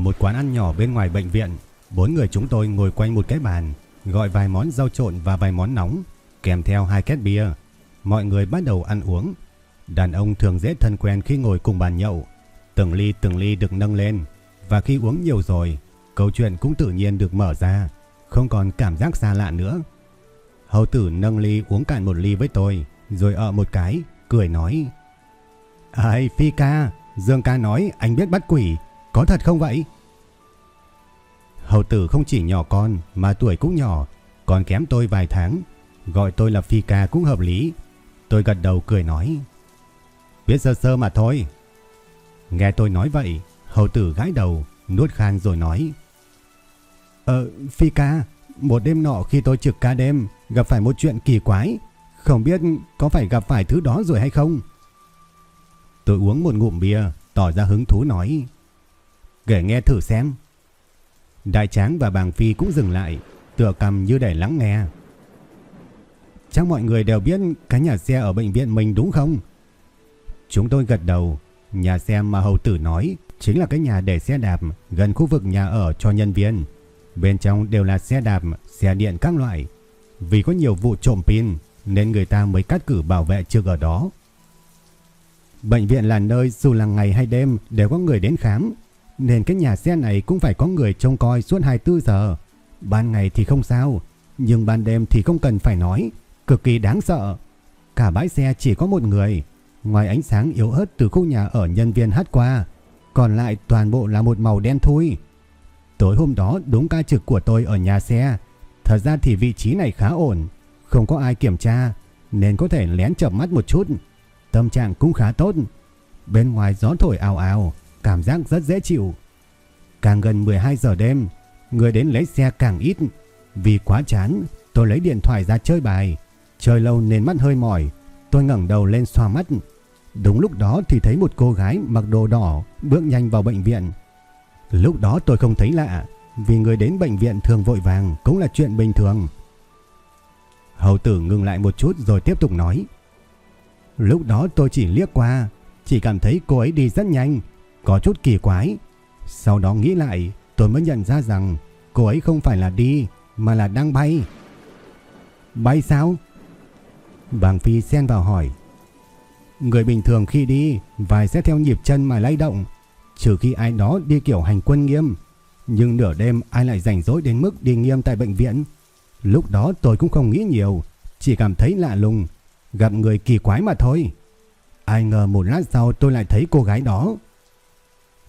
Ở một quán ăn nhỏ bên ngoài bệnh viện, bốn người chúng tôi ngồi quanh một cái bàn, gọi vài món rau trộn và vài món nóng, kèm theo hai két bia. Mọi người bắt đầu ăn uống. Đàn ông thường dễ thân quen khi ngồi cùng bàn nhậu. Từng ly từng ly được nâng lên, và khi uống nhiều rồi, câu chuyện cũng tự nhiên được mở ra, không còn cảm giác xa lạ nữa. Hầu tử nâng ly uống cạn một ly với tôi, rồi ở một cái, cười nói. Ây, Phi ca, Dương ca nói anh biết bắt quỷ, có thật không vậy? Hầu tử không chỉ nhỏ con mà tuổi cũng nhỏ, còn kém tôi vài tháng. Gọi tôi là Phi ca cũng hợp lý. Tôi gật đầu cười nói. Biết sơ sơ mà thôi. Nghe tôi nói vậy, hầu tử gãi đầu, nuốt khan rồi nói. Ờ, Phi ca, một đêm nọ khi tôi trực ca đêm, gặp phải một chuyện kỳ quái. Không biết có phải gặp phải thứ đó rồi hay không? Tôi uống một ngụm bia, tỏ ra hứng thú nói. Kể nghe thử xem. Đại tráng và bàng phi cũng dừng lại, tựa cầm như để lắng nghe. Chắc mọi người đều biết cái nhà xe ở bệnh viện mình đúng không? Chúng tôi gật đầu, nhà xe mà hầu tử nói chính là cái nhà để xe đạp gần khu vực nhà ở cho nhân viên. Bên trong đều là xe đạp, xe điện các loại. Vì có nhiều vụ trộm pin nên người ta mới cắt cử bảo vệ trực ở đó. Bệnh viện là nơi dù là ngày hay đêm đều có người đến khám, nên cái nhà xe này cũng phải có người trông coi suốt 24 giờ. Ban ngày thì không sao, nhưng ban đêm thì không cần phải nói, cực kỳ đáng sợ. Cả bãi xe chỉ có một người, ngoài ánh sáng yếu ớt từ khu nhà ở nhân viên hát qua, còn lại toàn bộ là một màu đen thui. Tối hôm đó đúng ca trực của tôi ở nhà xe, thật ra thì vị trí này khá ổn, không có ai kiểm tra, nên có thể lén chậm mắt một chút. Tâm trạng cũng khá tốt. Bên ngoài gió thổi ào ào, cảm giác rất dễ chịu. Càng gần 12 giờ đêm, người đến lấy xe càng ít. Vì quá chán, tôi lấy điện thoại ra chơi bài. Chơi lâu nên mắt hơi mỏi, tôi ngẩng đầu lên xoa mắt. Đúng lúc đó thì thấy một cô gái mặc đồ đỏ bước nhanh vào bệnh viện. Lúc đó tôi không thấy lạ, vì người đến bệnh viện thường vội vàng cũng là chuyện bình thường. Hầu tử ngừng lại một chút rồi tiếp tục nói. Lúc đó tôi chỉ liếc qua, chỉ cảm thấy cô ấy đi rất nhanh, có chút kỳ quái. Sau đó nghĩ lại, tôi mới nhận ra rằng cô ấy không phải là đi, mà là đang bay. Bay sao? Bàng Phi xen vào hỏi. Người bình thường khi đi, vài sẽ theo nhịp chân mà lay động, trừ khi ai đó đi kiểu hành quân nghiêm. Nhưng nửa đêm ai lại rảnh rỗi đến mức đi nghiêm tại bệnh viện. Lúc đó tôi cũng không nghĩ nhiều, chỉ cảm thấy lạ lùng, gặp người kỳ quái mà thôi. Ai ngờ một lát sau tôi lại thấy cô gái đó.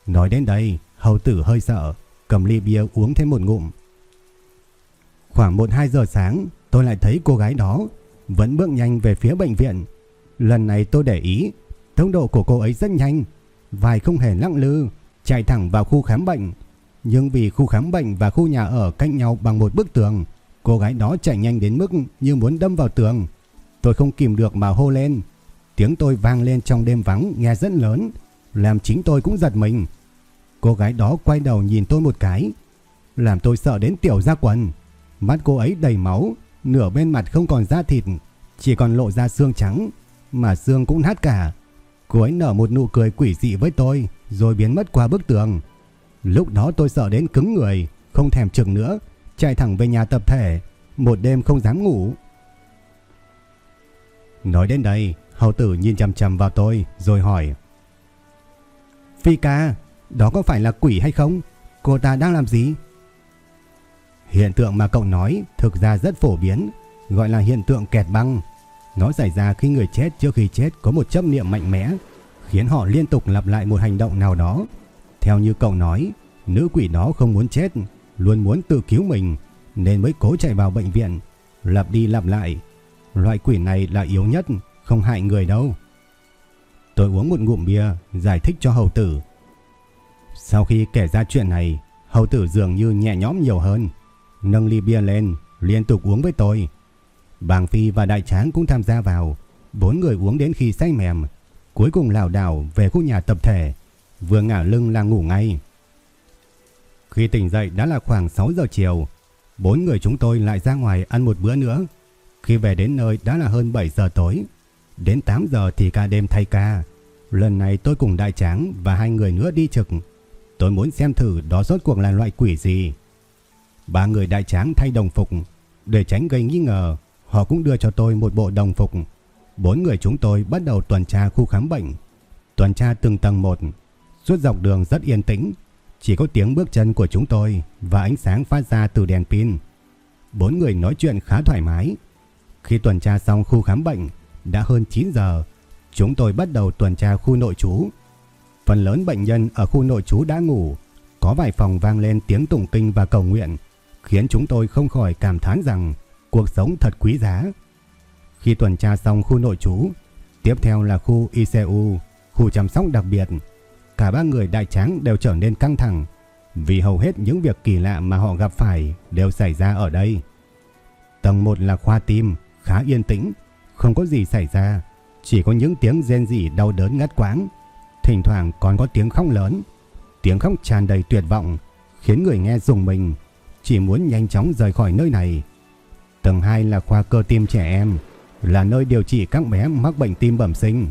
Nói đến đây, hầu tử hơi sợ, cầm ly bia uống thêm một ngụm. Khoảng 1-2 giờ sáng, tôi lại thấy cô gái đó vẫn bước nhanh về phía bệnh viện. Lần này tôi để ý, tốc độ của cô ấy rất nhanh, vài không hề lặng lư, chạy thẳng vào khu khám bệnh. Nhưng vì khu khám bệnh và khu nhà ở cách nhau bằng một bức tường, cô gái đó chạy nhanh đến mức như muốn đâm vào tường. Tôi không kìm được mà hô lên. Tiếng tôi vang lên trong đêm vắng nghe rất lớn, làm chính tôi cũng giật mình. Cô gái đó quay đầu nhìn tôi một cái, làm tôi sợ đến tiểu ra quần. Mắt cô ấy đầy máu, nửa bên mặt không còn da thịt, chỉ còn lộ ra xương trắng, mà xương cũng nát cả. Cô ấy nở một nụ cười quỷ dị với tôi, rồi biến mất qua bức tường. Lúc đó tôi sợ đến cứng người, không thèm chừng nữa, chạy thẳng về nhà tập thể, một đêm không dám ngủ. Nói đến đây, hầu tử nhìn chằm chằm vào tôi rồi hỏi. Phi ca, đó có phải là quỷ hay không? Cô ta đang làm gì? Hiện tượng mà cậu nói thực ra rất phổ biến, gọi là hiện tượng kẹt băng. Nó xảy ra khi người chết trước khi chết có một chấp niệm mạnh mẽ, khiến họ liên tục lặp lại một hành động nào đó. Theo như cậu nói, nữ quỷ đó không muốn chết, luôn muốn tự cứu mình, nên mới cố chạy vào bệnh viện, lặp đi lặp lại. Loại quỷ này là yếu nhất, không hại người đâu. Tôi uống một ngụm bia, giải thích cho hầu tử. Sau khi kể ra chuyện này, hầu tử dường như nhẹ nhõm nhiều hơn. Nâng ly bia lên, liên tục uống với tôi. Bàng Phi và Đại Tráng cũng tham gia vào. Bốn người uống đến khi say mềm. Cuối cùng lào đảo về khu nhà tập thể. Vừa ngả lưng là ngủ ngay. Khi tỉnh dậy đã là khoảng 6 giờ chiều. Bốn người chúng tôi lại ra ngoài ăn một bữa nữa. Khi về đến nơi đã là hơn 7 giờ tối. Đến 8 giờ thì ca đêm thay ca. Lần này tôi cùng đại tráng và hai người nữa đi trực. Tôi muốn xem thử đó rốt cuộc là loại quỷ gì. Ba người đại tráng thay đồng phục. Để tránh gây nghi ngờ, họ cũng đưa cho tôi một bộ đồng phục. Bốn người chúng tôi bắt đầu tuần tra khu khám bệnh. Tuần tra từng tầng một. Suốt dọc đường rất yên tĩnh. Chỉ có tiếng bước chân của chúng tôi và ánh sáng phát ra từ đèn pin. Bốn người nói chuyện khá thoải mái. Khi tuần tra xong khu khám bệnh, đã hơn 9 giờ, chúng tôi bắt đầu tuần tra khu nội trú. Phần lớn bệnh nhân ở khu nội trú đã ngủ, có vài phòng vang lên tiếng tụng kinh và cầu nguyện, khiến chúng tôi không khỏi cảm thán rằng cuộc sống thật quý giá. Khi tuần tra xong khu nội trú, tiếp theo là khu ICU, khu chăm sóc đặc biệt. Cả ba người đại tráng đều trở nên căng thẳng, vì hầu hết những việc kỳ lạ mà họ gặp phải đều xảy ra ở đây. Tầng 1 là khoa tim, khá yên tĩnh, không có gì xảy ra, chỉ có những tiếng rên rỉ đau đớn ngắt quãng, thỉnh thoảng còn có tiếng khóc lớn, tiếng khóc tràn đầy tuyệt vọng, khiến người nghe rùng mình, chỉ muốn nhanh chóng rời khỏi nơi này. Tầng 2 là khoa cơ tim trẻ em, là nơi điều trị các bé mắc bệnh tim bẩm sinh.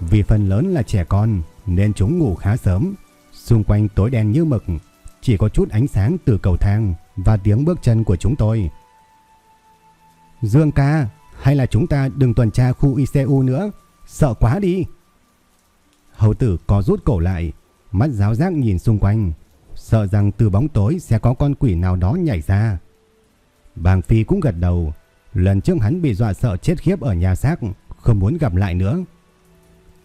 Vì phần lớn là trẻ con nên chúng ngủ khá sớm, xung quanh tối đen như mực, chỉ có chút ánh sáng từ cầu thang và tiếng bước chân của chúng tôi. Dương ca, hay là chúng ta đừng tuần tra khu ICU nữa, sợ quá đi. Hầu tử có rút cổ lại, mắt giáo giác nhìn xung quanh, sợ rằng từ bóng tối sẽ có con quỷ nào đó nhảy ra. Bàng Phi cũng gật đầu, lần trước hắn bị dọa sợ chết khiếp ở nhà xác, không muốn gặp lại nữa.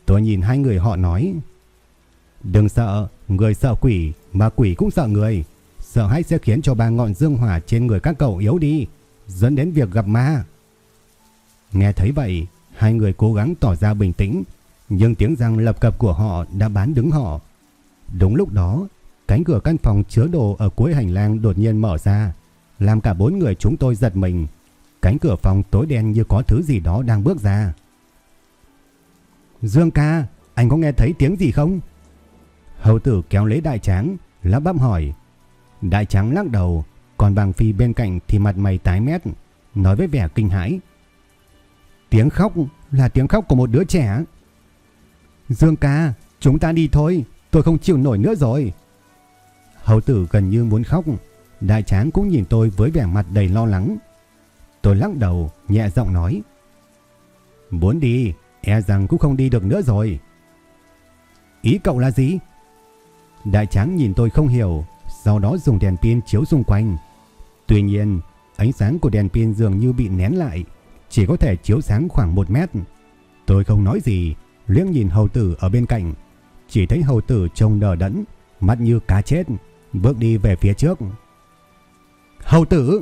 Tôi nhìn hai người họ nói, đừng sợ, người sợ quỷ mà quỷ cũng sợ người. Sợ hãi sẽ khiến cho ba ngọn dương hỏa trên người các cậu yếu đi, dẫn đến việc gặp ma. Nghe thấy vậy, hai người cố gắng tỏ ra bình tĩnh, nhưng tiếng răng lập cập của họ đã bán đứng họ. Đúng lúc đó, cánh cửa căn phòng chứa đồ ở cuối hành lang đột nhiên mở ra, làm cả bốn người chúng tôi giật mình. Cánh cửa phòng tối đen như có thứ gì đó đang bước ra. Dương ca, anh có nghe thấy tiếng gì không? Hầu tử kéo lấy đại tráng, lắp bắp hỏi. Đại tráng lắc đầu, còn bàng phi bên cạnh thì mặt mày tái mét, nói với vẻ kinh hãi. Tiếng khóc là tiếng khóc của một đứa trẻ. Dương ca, chúng ta đi thôi, tôi không chịu nổi nữa rồi. Hầu tử gần như muốn khóc, đại tráng cũng nhìn tôi với vẻ mặt đầy lo lắng. Tôi lắc đầu, nhẹ giọng nói. Muốn đi, e rằng cũng không đi được nữa rồi. Ý cậu là gì? Đại tráng nhìn tôi không hiểu, sau đó dùng đèn pin chiếu xung quanh. Tuy nhiên, ánh sáng của đèn pin dường như bị nén lại, chỉ có thể chiếu sáng khoảng 1 mét. Tôi không nói gì, liếc nhìn hầu tử ở bên cạnh, chỉ thấy hầu tử trông đờ đẫn, mắt như cá chết, bước đi về phía trước. Hầu tử!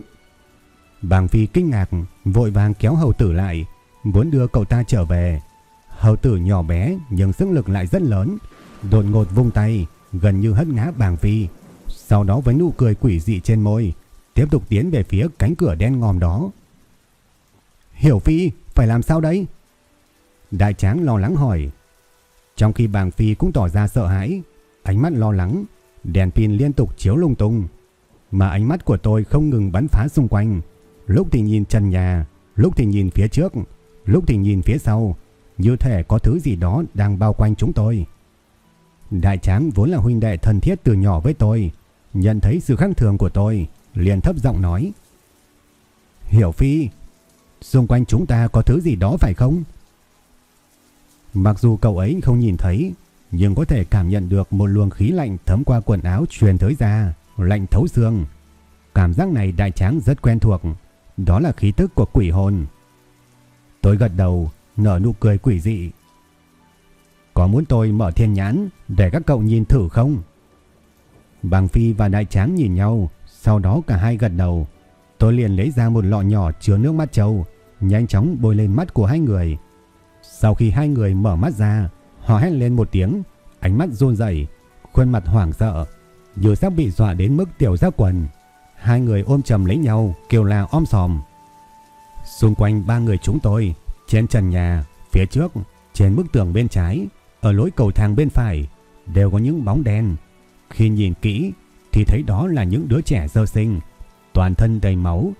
Bàng Phi kinh ngạc, vội vàng kéo hầu tử lại, muốn đưa cậu ta trở về. Hầu tử nhỏ bé nhưng sức lực lại rất lớn, đột ngột vung tay, gần như hất ngã Bàng Phi. Sau đó với nụ cười quỷ dị trên môi, tiếp tục tiến về phía cánh cửa đen ngòm đó. Hiểu Phi, phải làm sao đấy? Đại tráng lo lắng hỏi. Trong khi bàng Phi cũng tỏ ra sợ hãi, ánh mắt lo lắng, đèn pin liên tục chiếu lung tung. Mà ánh mắt của tôi không ngừng bắn phá xung quanh. Lúc thì nhìn trần nhà, lúc thì nhìn phía trước, lúc thì nhìn phía sau. Như thể có thứ gì đó đang bao quanh chúng tôi. Đại tráng vốn là huynh đệ thân thiết từ nhỏ với tôi. Nhận thấy sự khác thường của tôi, liền thấp giọng nói. Hiểu Phi, Xung quanh chúng ta có thứ gì đó phải không? Mặc dù cậu ấy không nhìn thấy, nhưng có thể cảm nhận được một luồng khí lạnh thấm qua quần áo truyền tới da, lạnh thấu xương. Cảm giác này đại tráng rất quen thuộc, đó là khí tức của quỷ hồn. Tôi gật đầu, nở nụ cười quỷ dị. Có muốn tôi mở thiên nhãn để các cậu nhìn thử không? Bàng Phi và đại tráng nhìn nhau, sau đó cả hai gật đầu. Tôi liền lấy ra một lọ nhỏ chứa nước mắt trâu, nhanh chóng bôi lên mắt của hai người. Sau khi hai người mở mắt ra, họ hét lên một tiếng, ánh mắt run rẩy, khuôn mặt hoảng sợ, như sắp bị dọa đến mức tiểu ra quần. Hai người ôm chầm lấy nhau, kêu la om sòm. Xung quanh ba người chúng tôi, trên trần nhà, phía trước, trên bức tường bên trái, ở lối cầu thang bên phải, đều có những bóng đen. Khi nhìn kỹ thì thấy đó là những đứa trẻ sơ sinh, toàn thân đầy máu.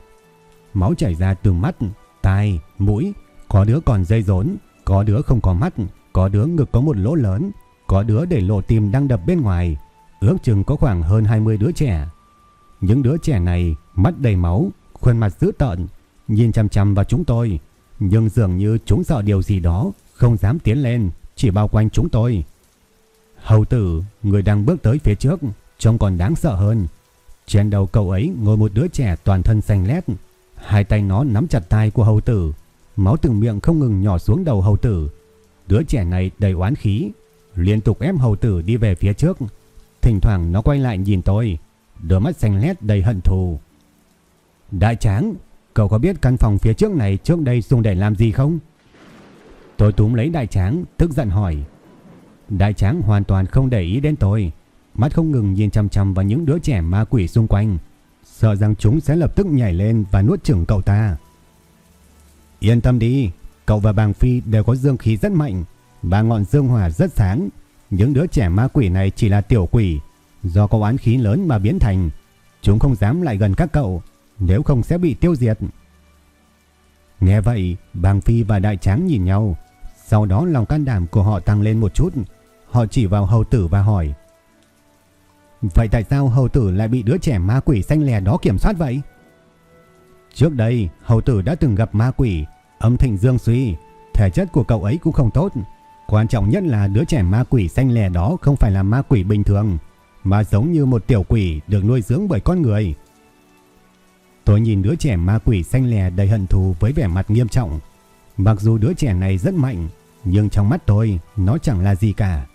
Máu chảy ra từ mắt, tai, mũi, có đứa còn dây rốn, có đứa không có mắt, có đứa ngực có một lỗ lớn, có đứa để lộ tim đang đập bên ngoài. Ước chừng có khoảng hơn 20 đứa trẻ. Những đứa trẻ này mắt đầy máu, khuôn mặt dữ tợn, nhìn chăm chăm vào chúng tôi, nhưng dường như chúng sợ điều gì đó, không dám tiến lên, chỉ bao quanh chúng tôi. Hầu tử, người đang bước tới phía trước, trông còn đáng sợ hơn. Trên đầu cậu ấy ngồi một đứa trẻ toàn thân xanh lét, hai tay nó nắm chặt tay của hầu tử, máu từng miệng không ngừng nhỏ xuống đầu hầu tử. Đứa trẻ này đầy oán khí, liên tục ép hầu tử đi về phía trước. Thỉnh thoảng nó quay lại nhìn tôi, đôi mắt xanh lét đầy hận thù. Đại tráng, cậu có biết căn phòng phía trước này trước đây dùng để làm gì không? Tôi túm lấy đại tráng, tức giận hỏi. Đại tráng hoàn toàn không để ý đến tôi, mắt không ngừng nhìn chăm chăm vào những đứa trẻ ma quỷ xung quanh, sợ rằng chúng sẽ lập tức nhảy lên và nuốt chửng cậu ta. Yên tâm đi, cậu và bàng phi đều có dương khí rất mạnh, ba ngọn dương hỏa rất sáng. Những đứa trẻ ma quỷ này chỉ là tiểu quỷ, do có oán khí lớn mà biến thành. Chúng không dám lại gần các cậu, nếu không sẽ bị tiêu diệt. Nghe vậy, bàng phi và đại tráng nhìn nhau, sau đó lòng can đảm của họ tăng lên một chút. Họ chỉ vào hầu tử và hỏi. Vậy tại sao hầu tử lại bị đứa trẻ ma quỷ xanh lè đó kiểm soát vậy? Trước đây, hầu tử đã từng gặp ma quỷ, âm thịnh dương suy, thể chất của cậu ấy cũng không tốt. Quan trọng nhất là đứa trẻ ma quỷ xanh lè đó không phải là ma quỷ bình thường, mà giống như một tiểu quỷ được nuôi dưỡng bởi con người. Tôi nhìn đứa trẻ ma quỷ xanh lè đầy hận thù với vẻ mặt nghiêm trọng. Mặc dù đứa trẻ này rất mạnh, nhưng trong mắt tôi, nó chẳng là gì cả.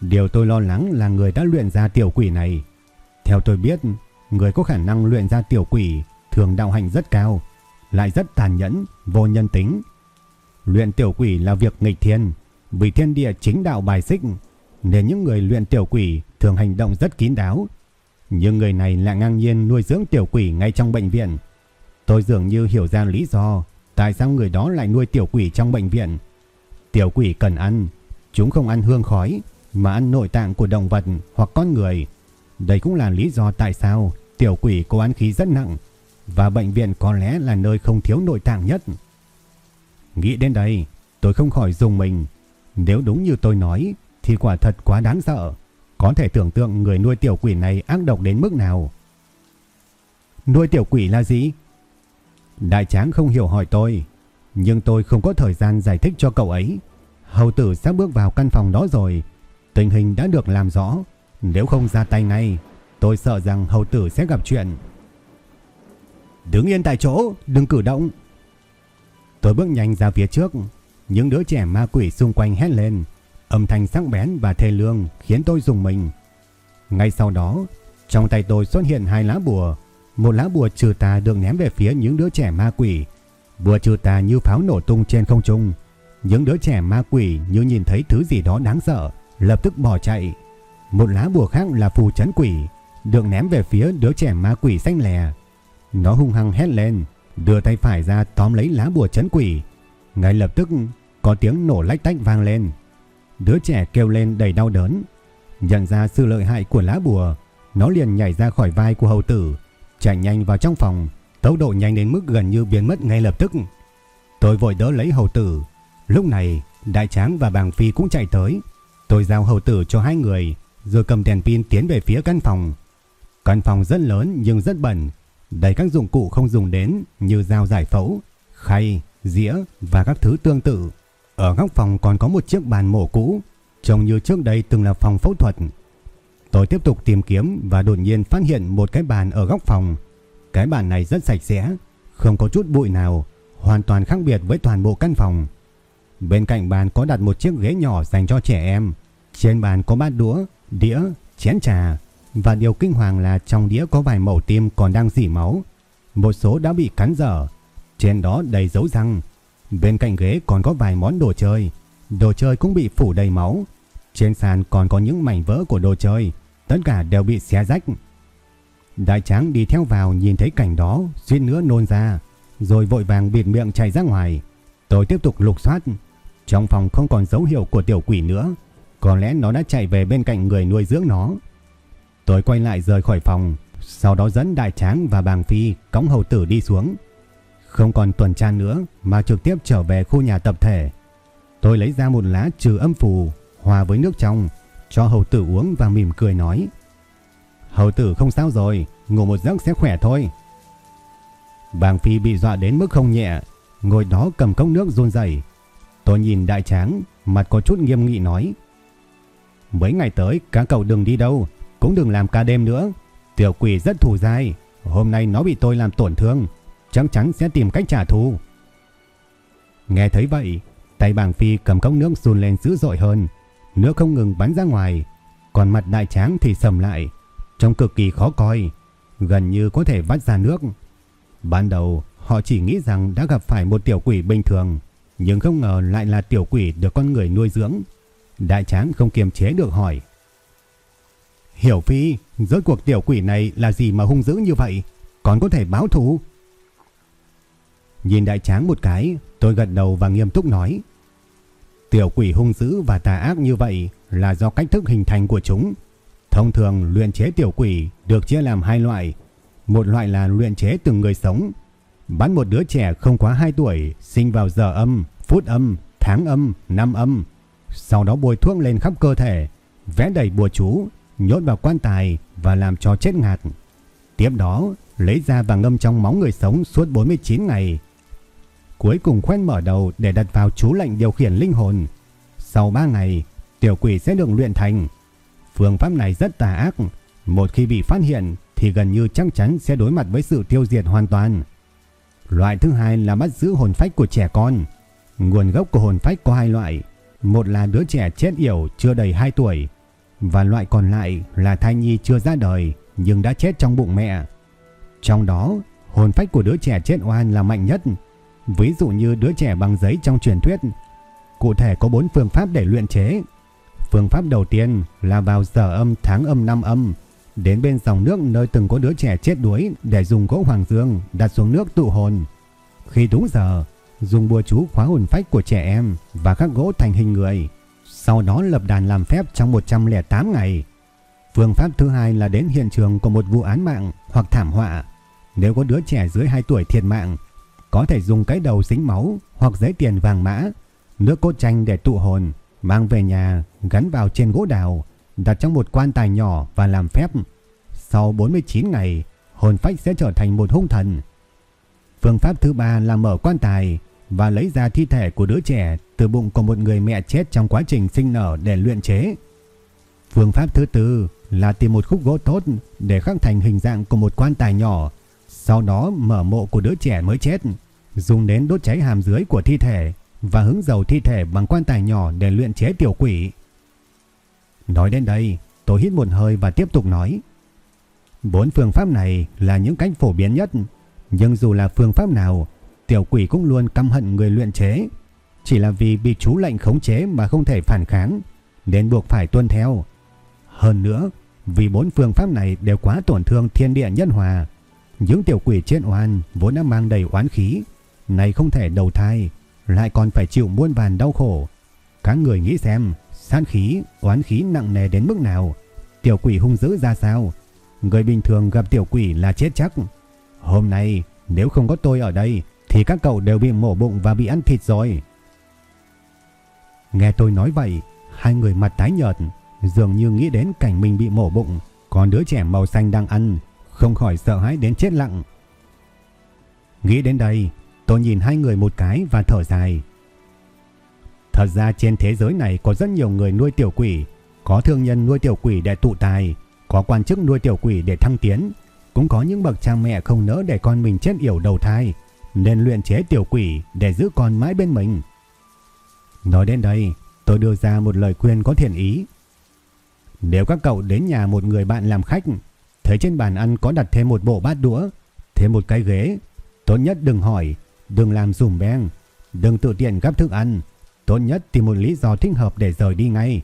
Điều tôi lo lắng là người đã luyện ra tiểu quỷ này. Theo tôi biết, người có khả năng luyện ra tiểu quỷ thường đạo hành rất cao, lại rất tàn nhẫn, vô nhân tính. Luyện tiểu quỷ là việc nghịch thiên, vì thiên địa chính đạo bài xích, nên những người luyện tiểu quỷ thường hành động rất kín đáo. Nhưng người này lại ngang nhiên nuôi dưỡng tiểu quỷ ngay trong bệnh viện. Tôi dường như hiểu ra lý do tại sao người đó lại nuôi tiểu quỷ trong bệnh viện. Tiểu quỷ cần ăn, chúng không ăn hương khói, mà ăn nội tạng của động vật hoặc con người. Đây cũng là lý do tại sao tiểu quỷ có án khí rất nặng và bệnh viện có lẽ là nơi không thiếu nội tạng nhất. Nghĩ đến đây, tôi không khỏi dùng mình. Nếu đúng như tôi nói thì quả thật quá đáng sợ. Có thể tưởng tượng người nuôi tiểu quỷ này ác độc đến mức nào. Nuôi tiểu quỷ là gì? Đại tráng không hiểu hỏi tôi, nhưng tôi không có thời gian giải thích cho cậu ấy. Hầu tử sắp bước vào căn phòng đó rồi, Tình hình đã được làm rõ, nếu không ra tay ngay, tôi sợ rằng hầu tử sẽ gặp chuyện. Đứng yên tại chỗ, đừng cử động. Tôi bước nhanh ra phía trước, những đứa trẻ ma quỷ xung quanh hét lên, âm thanh sắc bén và thê lương khiến tôi dùng mình. Ngay sau đó, trong tay tôi xuất hiện hai lá bùa, một lá bùa trừ tà được ném về phía những đứa trẻ ma quỷ. Bùa trừ tà như pháo nổ tung trên không trung. Những đứa trẻ ma quỷ như nhìn thấy thứ gì đó đáng sợ, lập tức bỏ chạy. Một lá bùa khác là phù chấn quỷ, được ném về phía đứa trẻ ma quỷ xanh lè. Nó hung hăng hét lên, đưa tay phải ra tóm lấy lá bùa chấn quỷ. Ngay lập tức có tiếng nổ lách tách vang lên. Đứa trẻ kêu lên đầy đau đớn. Nhận ra sự lợi hại của lá bùa, nó liền nhảy ra khỏi vai của hầu tử, chạy nhanh vào trong phòng, tốc độ nhanh đến mức gần như biến mất ngay lập tức. Tôi vội đỡ lấy hầu tử. Lúc này, đại tráng và bàng phi cũng chạy tới, Tôi giao hầu tử cho hai người, rồi cầm đèn pin tiến về phía căn phòng. Căn phòng rất lớn nhưng rất bẩn, đầy các dụng cụ không dùng đến như dao giải phẫu, khay, dĩa và các thứ tương tự. Ở góc phòng còn có một chiếc bàn mổ cũ, trông như trước đây từng là phòng phẫu thuật. Tôi tiếp tục tìm kiếm và đột nhiên phát hiện một cái bàn ở góc phòng. Cái bàn này rất sạch sẽ, không có chút bụi nào, hoàn toàn khác biệt với toàn bộ căn phòng. Bên cạnh bàn có đặt một chiếc ghế nhỏ dành cho trẻ em. Trên bàn có bát đũa, đĩa, chén trà. Và điều kinh hoàng là trong đĩa có vài mẩu tim còn đang dỉ máu. một số đã bị cắn dở, trên đó đầy dấu răng. Bên cạnh ghế còn có vài món đồ chơi, đồ chơi cũng bị phủ đầy máu. Trên sàn còn có những mảnh vỡ của đồ chơi, tất cả đều bị xé rách. Đại tráng đi theo vào nhìn thấy cảnh đó, suýt nữa nôn ra, rồi vội vàng bịt miệng chạy ra ngoài. Tôi tiếp tục lục soát, trong phòng không còn dấu hiệu của tiểu quỷ nữa, có lẽ nó đã chạy về bên cạnh người nuôi dưỡng nó. Tôi quay lại rời khỏi phòng, sau đó dẫn đại tráng và bàng phi cõng hầu tử đi xuống. Không còn tuần tra nữa mà trực tiếp trở về khu nhà tập thể. Tôi lấy ra một lá trừ âm phù hòa với nước trong cho hầu tử uống và mỉm cười nói. Hầu tử không sao rồi, ngủ một giấc sẽ khỏe thôi. Bàng phi bị dọa đến mức không nhẹ, ngồi đó cầm cốc nước run rẩy. Tôi nhìn đại tráng, mặt có chút nghiêm nghị nói. Mấy ngày tới các cậu đừng đi đâu, cũng đừng làm ca đêm nữa. Tiểu quỷ rất thù dai, hôm nay nó bị tôi làm tổn thương, chắc chắn sẽ tìm cách trả thù. Nghe thấy vậy, tay bàng phi cầm cốc nước run lên dữ dội hơn, nước không ngừng bắn ra ngoài, còn mặt đại tráng thì sầm lại, trông cực kỳ khó coi, gần như có thể vắt ra nước. Ban đầu họ chỉ nghĩ rằng đã gặp phải một tiểu quỷ bình thường, nhưng không ngờ lại là tiểu quỷ được con người nuôi dưỡng. Đại tráng không kiềm chế được hỏi. Hiểu Phi, rốt cuộc tiểu quỷ này là gì mà hung dữ như vậy? Còn có thể báo thù? Nhìn đại tráng một cái, tôi gật đầu và nghiêm túc nói. Tiểu quỷ hung dữ và tà ác như vậy là do cách thức hình thành của chúng. Thông thường luyện chế tiểu quỷ được chia làm hai loại. Một loại là luyện chế từng người sống bắn một đứa trẻ không quá 2 tuổi sinh vào giờ âm, phút âm, tháng âm, năm âm. Sau đó bôi thuốc lên khắp cơ thể, vẽ đầy bùa chú, nhốt vào quan tài và làm cho chết ngạt. Tiếp đó, lấy ra và ngâm trong máu người sống suốt 49 ngày. Cuối cùng khoen mở đầu để đặt vào chú lệnh điều khiển linh hồn. Sau 3 ngày, tiểu quỷ sẽ được luyện thành. Phương pháp này rất tà ác, một khi bị phát hiện thì gần như chắc chắn sẽ đối mặt với sự tiêu diệt hoàn toàn. Loại thứ hai là bắt giữ hồn phách của trẻ con. Nguồn gốc của hồn phách có hai loại, một là đứa trẻ chết yểu chưa đầy 2 tuổi và loại còn lại là thai nhi chưa ra đời nhưng đã chết trong bụng mẹ. Trong đó, hồn phách của đứa trẻ chết oan là mạnh nhất. Ví dụ như đứa trẻ bằng giấy trong truyền thuyết. Cụ thể có 4 phương pháp để luyện chế. Phương pháp đầu tiên là vào giờ âm tháng âm năm âm, đến bên dòng nước nơi từng có đứa trẻ chết đuối để dùng gỗ hoàng dương đặt xuống nước tụ hồn. Khi đúng giờ, dùng bùa chú khóa hồn phách của trẻ em và các gỗ thành hình người sau đó lập đàn làm phép trong 108 ngày. Phương pháp thứ hai là đến hiện trường của một vụ án mạng hoặc thảm họa. Nếu có đứa trẻ dưới 2 tuổi thiệt mạng, có thể dùng cái đầu dính máu hoặc giấy tiền vàng mã, nước cốt chanh để tụ hồn, mang về nhà, gắn vào trên gỗ đào, đặt trong một quan tài nhỏ và làm phép. Sau 49 ngày, hồn phách sẽ trở thành một hung thần. Phương pháp thứ ba là mở quan tài, và lấy ra thi thể của đứa trẻ từ bụng của một người mẹ chết trong quá trình sinh nở để luyện chế. Phương pháp thứ tư là tìm một khúc gỗ tốt để khắc thành hình dạng của một quan tài nhỏ, sau đó mở mộ của đứa trẻ mới chết, dùng đến đốt cháy hàm dưới của thi thể và hứng dầu thi thể bằng quan tài nhỏ để luyện chế tiểu quỷ. Nói đến đây, tôi hít một hơi và tiếp tục nói. Bốn phương pháp này là những cách phổ biến nhất, nhưng dù là phương pháp nào tiểu quỷ cũng luôn căm hận người luyện chế. Chỉ là vì bị chú lệnh khống chế mà không thể phản kháng, nên buộc phải tuân theo. Hơn nữa, vì bốn phương pháp này đều quá tổn thương thiên địa nhân hòa. Những tiểu quỷ chết oan vốn đã mang đầy oán khí, này không thể đầu thai, lại còn phải chịu muôn vàn đau khổ. Các người nghĩ xem, sát khí, oán khí nặng nề đến mức nào, tiểu quỷ hung dữ ra sao. Người bình thường gặp tiểu quỷ là chết chắc. Hôm nay, nếu không có tôi ở đây, thì các cậu đều bị mổ bụng và bị ăn thịt rồi. Nghe tôi nói vậy, hai người mặt tái nhợt, dường như nghĩ đến cảnh mình bị mổ bụng, còn đứa trẻ màu xanh đang ăn, không khỏi sợ hãi đến chết lặng. Nghĩ đến đây, tôi nhìn hai người một cái và thở dài. Thật ra trên thế giới này có rất nhiều người nuôi tiểu quỷ, có thương nhân nuôi tiểu quỷ để tụ tài, có quan chức nuôi tiểu quỷ để thăng tiến, cũng có những bậc cha mẹ không nỡ để con mình chết yểu đầu thai, nên luyện chế tiểu quỷ để giữ con mãi bên mình. Nói đến đây, tôi đưa ra một lời khuyên có thiện ý. Nếu các cậu đến nhà một người bạn làm khách, thấy trên bàn ăn có đặt thêm một bộ bát đũa, Thêm một cái ghế. Tốt nhất đừng hỏi, đừng làm dùm beng, đừng tự tiện gắp thức ăn. Tốt nhất tìm một lý do thích hợp để rời đi ngay.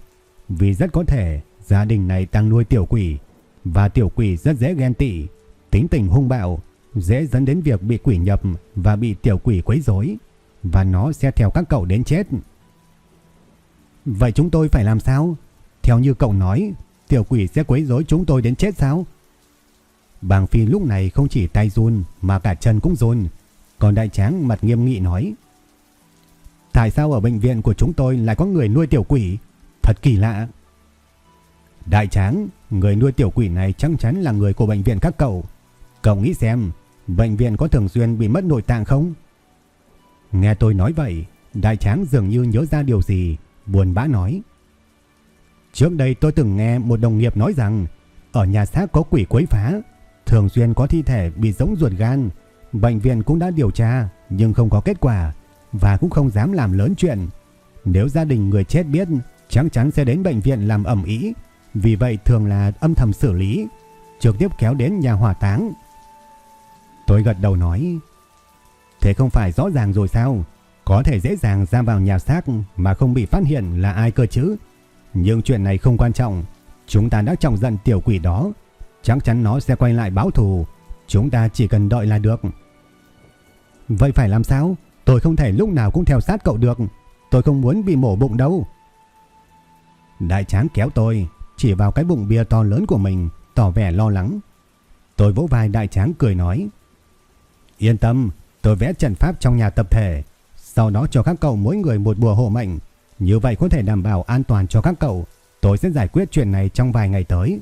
Vì rất có thể gia đình này đang nuôi tiểu quỷ. Và tiểu quỷ rất dễ ghen tị, tính tình hung bạo, dễ dẫn đến việc bị quỷ nhập và bị tiểu quỷ quấy rối và nó sẽ theo các cậu đến chết. Vậy chúng tôi phải làm sao? Theo như cậu nói, tiểu quỷ sẽ quấy rối chúng tôi đến chết sao? Bàng Phi lúc này không chỉ tay run mà cả chân cũng run, còn đại tráng mặt nghiêm nghị nói: Tại sao ở bệnh viện của chúng tôi lại có người nuôi tiểu quỷ? Thật kỳ lạ. Đại tráng, người nuôi tiểu quỷ này chắc chắn là người của bệnh viện các cậu. Cậu nghĩ xem, bệnh viện có thường xuyên bị mất nội tạng không? Nghe tôi nói vậy, đại tráng dường như nhớ ra điều gì, buồn bã nói. Trước đây tôi từng nghe một đồng nghiệp nói rằng ở nhà xác có quỷ quấy phá, thường xuyên có thi thể bị giống ruột gan. Bệnh viện cũng đã điều tra nhưng không có kết quả và cũng không dám làm lớn chuyện. Nếu gia đình người chết biết, chắc chắn sẽ đến bệnh viện làm ẩm ý. Vì vậy thường là âm thầm xử lý, trực tiếp kéo đến nhà hỏa táng. Tôi gật đầu nói, thế không phải rõ ràng rồi sao? Có thể dễ dàng ra vào nhà xác mà không bị phát hiện là ai cơ chứ. Nhưng chuyện này không quan trọng. Chúng ta đã trọng giận tiểu quỷ đó. Chắc chắn nó sẽ quay lại báo thù. Chúng ta chỉ cần đợi là được. Vậy phải làm sao? Tôi không thể lúc nào cũng theo sát cậu được. Tôi không muốn bị mổ bụng đâu. Đại tráng kéo tôi, chỉ vào cái bụng bia to lớn của mình, tỏ vẻ lo lắng. Tôi vỗ vai đại tráng cười nói. Yên tâm, tôi vẽ trận pháp trong nhà tập thể. Sau đó cho các cậu mỗi người một bùa hộ mệnh. Như vậy có thể đảm bảo an toàn cho các cậu. Tôi sẽ giải quyết chuyện này trong vài ngày tới.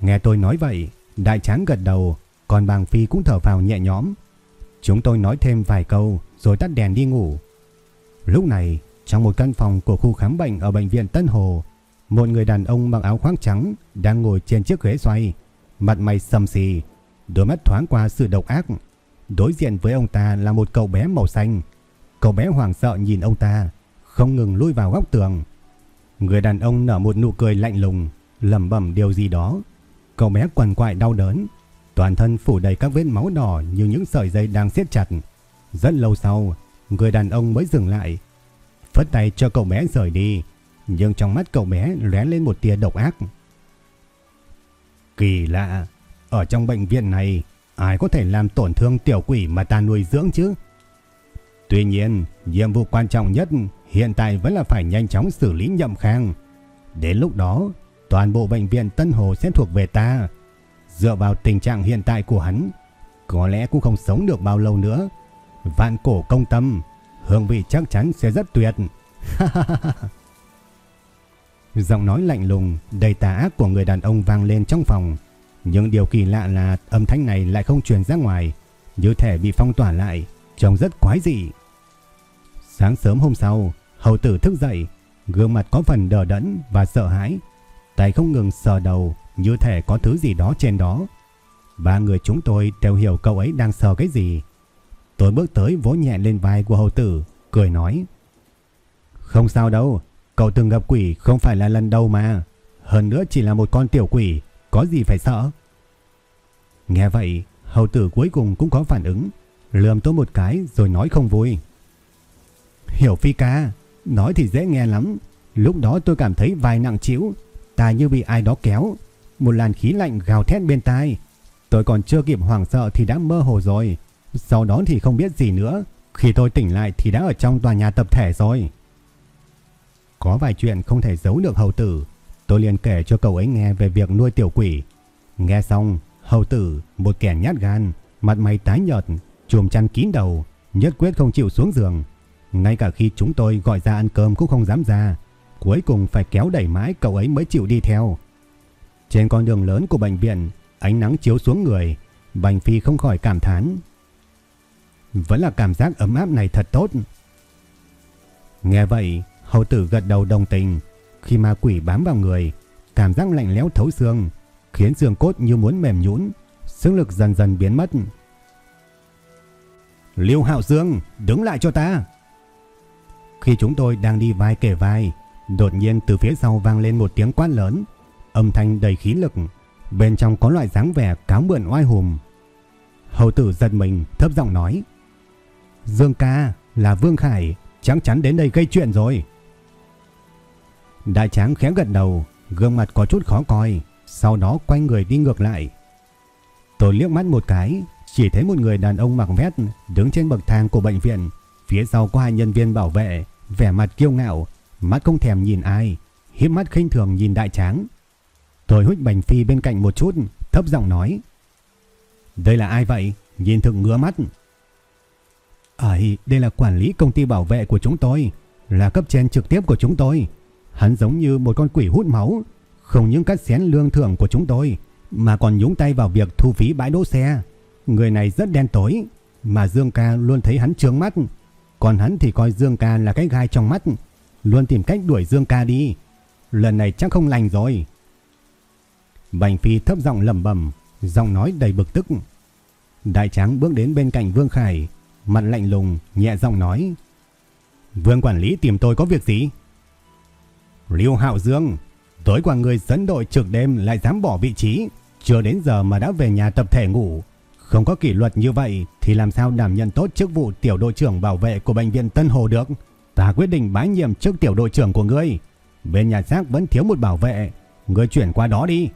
Nghe tôi nói vậy, đại tráng gật đầu, còn bàng phi cũng thở vào nhẹ nhõm. Chúng tôi nói thêm vài câu rồi tắt đèn đi ngủ. Lúc này, trong một căn phòng của khu khám bệnh ở bệnh viện Tân Hồ, một người đàn ông mặc áo khoác trắng đang ngồi trên chiếc ghế xoay, mặt mày sầm xì, đôi mắt thoáng qua sự độc ác. Đối diện với ông ta là một cậu bé màu xanh. Cậu bé hoảng sợ nhìn ông ta, không ngừng lui vào góc tường. Người đàn ông nở một nụ cười lạnh lùng, lẩm bẩm điều gì đó. Cậu bé quằn quại đau đớn, toàn thân phủ đầy các vết máu đỏ như những sợi dây đang siết chặt. Rất lâu sau, người đàn ông mới dừng lại, phất tay cho cậu bé rời đi, nhưng trong mắt cậu bé lóe lên một tia độc ác. Kỳ lạ, ở trong bệnh viện này, ai có thể làm tổn thương tiểu quỷ mà ta nuôi dưỡng chứ? Tuy nhiên, nhiệm vụ quan trọng nhất hiện tại vẫn là phải nhanh chóng xử lý nhậm khang. Đến lúc đó, toàn bộ bệnh viện Tân Hồ sẽ thuộc về ta. Dựa vào tình trạng hiện tại của hắn, có lẽ cũng không sống được bao lâu nữa. Vạn cổ công tâm, hương vị chắc chắn sẽ rất tuyệt. Giọng nói lạnh lùng, đầy tà ác của người đàn ông vang lên trong phòng. Nhưng điều kỳ lạ là âm thanh này lại không truyền ra ngoài, như thể bị phong tỏa lại, trông rất quái dị. Sáng sớm hôm sau, hầu tử thức dậy, gương mặt có phần đờ đẫn và sợ hãi, tay không ngừng sờ đầu như thể có thứ gì đó trên đó. Ba người chúng tôi đều hiểu cậu ấy đang sờ cái gì. Tôi bước tới vỗ nhẹ lên vai của hầu tử, cười nói. Không sao đâu, cậu từng gặp quỷ không phải là lần đầu mà. Hơn nữa chỉ là một con tiểu quỷ, có gì phải sợ. Nghe vậy, hầu tử cuối cùng cũng có phản ứng, lườm tôi một cái rồi nói không vui. Hiểu Phi ca, nói thì dễ nghe lắm. Lúc đó tôi cảm thấy vai nặng chịu, ta như bị ai đó kéo. Một làn khí lạnh gào thét bên tai. Tôi còn chưa kịp hoảng sợ thì đã mơ hồ rồi. Sau đó thì không biết gì nữa. Khi tôi tỉnh lại thì đã ở trong tòa nhà tập thể rồi. Có vài chuyện không thể giấu được hầu tử. Tôi liền kể cho cậu ấy nghe về việc nuôi tiểu quỷ. Nghe xong, hầu tử, một kẻ nhát gan, mặt mày tái nhợt, chùm chăn kín đầu, nhất quyết không chịu xuống giường. Ngay cả khi chúng tôi gọi ra ăn cơm cũng không dám ra. Cuối cùng phải kéo đẩy mãi cậu ấy mới chịu đi theo. Trên con đường lớn của bệnh viện, ánh nắng chiếu xuống người, Bành Phi không khỏi cảm thán. Vẫn là cảm giác ấm áp này thật tốt. Nghe vậy, hầu tử gật đầu đồng tình. Khi ma quỷ bám vào người, cảm giác lạnh lẽo thấu xương, khiến xương cốt như muốn mềm nhũn, sức lực dần dần biến mất. Liêu Hạo Dương, đứng lại cho ta. Khi chúng tôi đang đi vai kề vai, đột nhiên từ phía sau vang lên một tiếng quát lớn, âm thanh đầy khí lực, bên trong có loại dáng vẻ cáo mượn oai hùng. Hầu tử giật mình thấp giọng nói. Dương ca là Vương Khải chắc chắn đến đây gây chuyện rồi. Đại tráng khẽ gật đầu, gương mặt có chút khó coi, sau đó quay người đi ngược lại. Tôi liếc mắt một cái, chỉ thấy một người đàn ông mặc vest đứng trên bậc thang của bệnh viện, phía sau có hai nhân viên bảo vệ, vẻ mặt kiêu ngạo, mắt không thèm nhìn ai, hiếp mắt khinh thường nhìn đại tráng. Tôi hút bành phi bên cạnh một chút, thấp giọng nói. Đây là ai vậy? Nhìn thực ngứa mắt. Ấy, đây là quản lý công ty bảo vệ của chúng tôi, là cấp trên trực tiếp của chúng tôi. Hắn giống như một con quỷ hút máu, không những cắt xén lương thưởng của chúng tôi, mà còn nhúng tay vào việc thu phí bãi đỗ xe. Người này rất đen tối, mà Dương Ca luôn thấy hắn trướng mắt, còn hắn thì coi Dương Ca là cái gai trong mắt, luôn tìm cách đuổi Dương Ca đi. Lần này chắc không lành rồi. Bành Phi thấp giọng lẩm bẩm, giọng nói đầy bực tức. Đại tráng bước đến bên cạnh Vương Khải, mặt lạnh lùng, nhẹ giọng nói: "Vương quản lý tìm tôi có việc gì?" Liêu Hạo Dương, tối qua người dẫn đội trực đêm lại dám bỏ vị trí, chưa đến giờ mà đã về nhà tập thể ngủ, không có kỷ luật như vậy thì làm sao đảm nhận tốt chức vụ tiểu đội trưởng bảo vệ của bệnh viện Tân Hồ được? Ta quyết định bái nhiệm chức tiểu đội trưởng của ngươi. Bên nhà xác vẫn thiếu một bảo vệ, ngươi chuyển qua đó đi.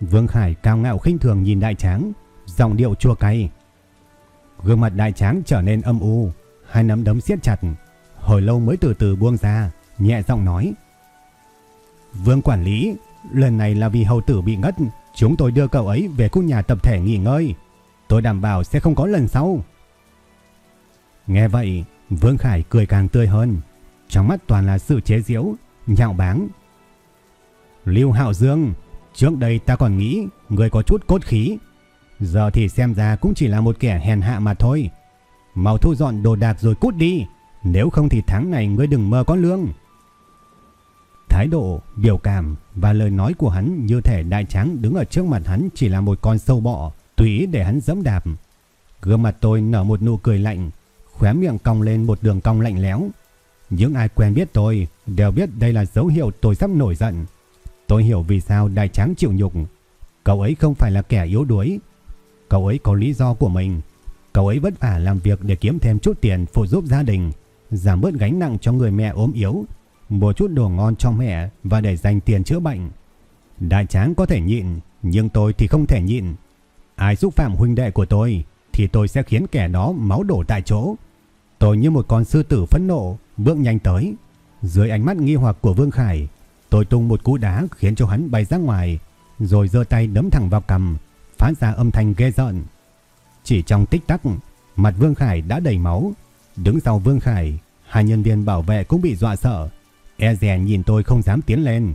Vương Khải cao ngạo khinh thường nhìn đại tráng, giọng điệu chua cay. Gương mặt đại tráng trở nên âm u, hai nắm đấm siết chặt, hồi lâu mới từ từ buông ra, nhẹ giọng nói: "Vương quản lý, lần này là vì hầu tử bị ngất, chúng tôi đưa cậu ấy về khu nhà tập thể nghỉ ngơi, tôi đảm bảo sẽ không có lần sau." Nghe vậy, Vương Khải cười càng tươi hơn, trong mắt toàn là sự chế giễu, nhạo báng. Lưu Hạo Dương, trước đây ta còn nghĩ người có chút cốt khí, giờ thì xem ra cũng chỉ là một kẻ hèn hạ mà thôi. Mau thu dọn đồ đạc rồi cút đi, nếu không thì tháng này ngươi đừng mơ có lương. Thái độ, biểu cảm và lời nói của hắn như thể đại tráng đứng ở trước mặt hắn chỉ là một con sâu bọ, tùy để hắn dẫm đạp. Gương mặt tôi nở một nụ cười lạnh, khóe miệng cong lên một đường cong lạnh lẽo. Những ai quen biết tôi đều biết đây là dấu hiệu tôi sắp nổi giận. Tôi hiểu vì sao đại tráng chịu nhục. Cậu ấy không phải là kẻ yếu đuối. Cậu ấy có lý do của mình. Cậu ấy vất vả làm việc để kiếm thêm chút tiền phụ giúp gia đình, giảm bớt gánh nặng cho người mẹ ốm yếu, mua chút đồ ngon cho mẹ và để dành tiền chữa bệnh. Đại tráng có thể nhịn, nhưng tôi thì không thể nhịn. Ai xúc phạm huynh đệ của tôi thì tôi sẽ khiến kẻ đó máu đổ tại chỗ. Tôi như một con sư tử phẫn nộ, bước nhanh tới. Dưới ánh mắt nghi hoặc của Vương Khải, tôi tung một cú đá khiến cho hắn bay ra ngoài, rồi giơ tay đấm thẳng vào cằm, phát ra âm thanh ghê rợn. Chỉ trong tích tắc, mặt Vương Khải đã đầy máu. Đứng sau Vương Khải, hai nhân viên bảo vệ cũng bị dọa sợ. E dè nhìn tôi không dám tiến lên.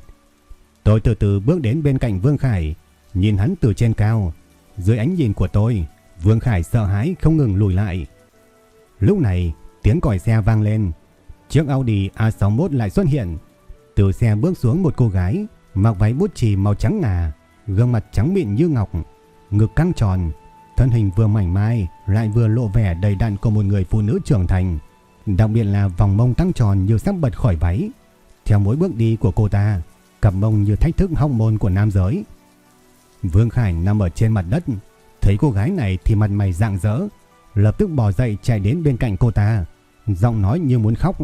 Tôi từ từ bước đến bên cạnh Vương Khải, nhìn hắn từ trên cao. Dưới ánh nhìn của tôi, Vương Khải sợ hãi không ngừng lùi lại. Lúc này, tiếng còi xe vang lên. Chiếc Audi A61 lại xuất hiện. Từ xe bước xuống một cô gái, mặc váy bút chì màu trắng ngà, gương mặt trắng mịn như ngọc, ngực căng tròn, thân hình vừa mảnh mai lại vừa lộ vẻ đầy đặn của một người phụ nữ trưởng thành, đặc biệt là vòng mông tăng tròn như sắp bật khỏi váy. Theo mỗi bước đi của cô ta, cặp mông như thách thức hóc môn của nam giới. Vương Khải nằm ở trên mặt đất, thấy cô gái này thì mặt mày rạng rỡ, lập tức bò dậy chạy đến bên cạnh cô ta, giọng nói như muốn khóc.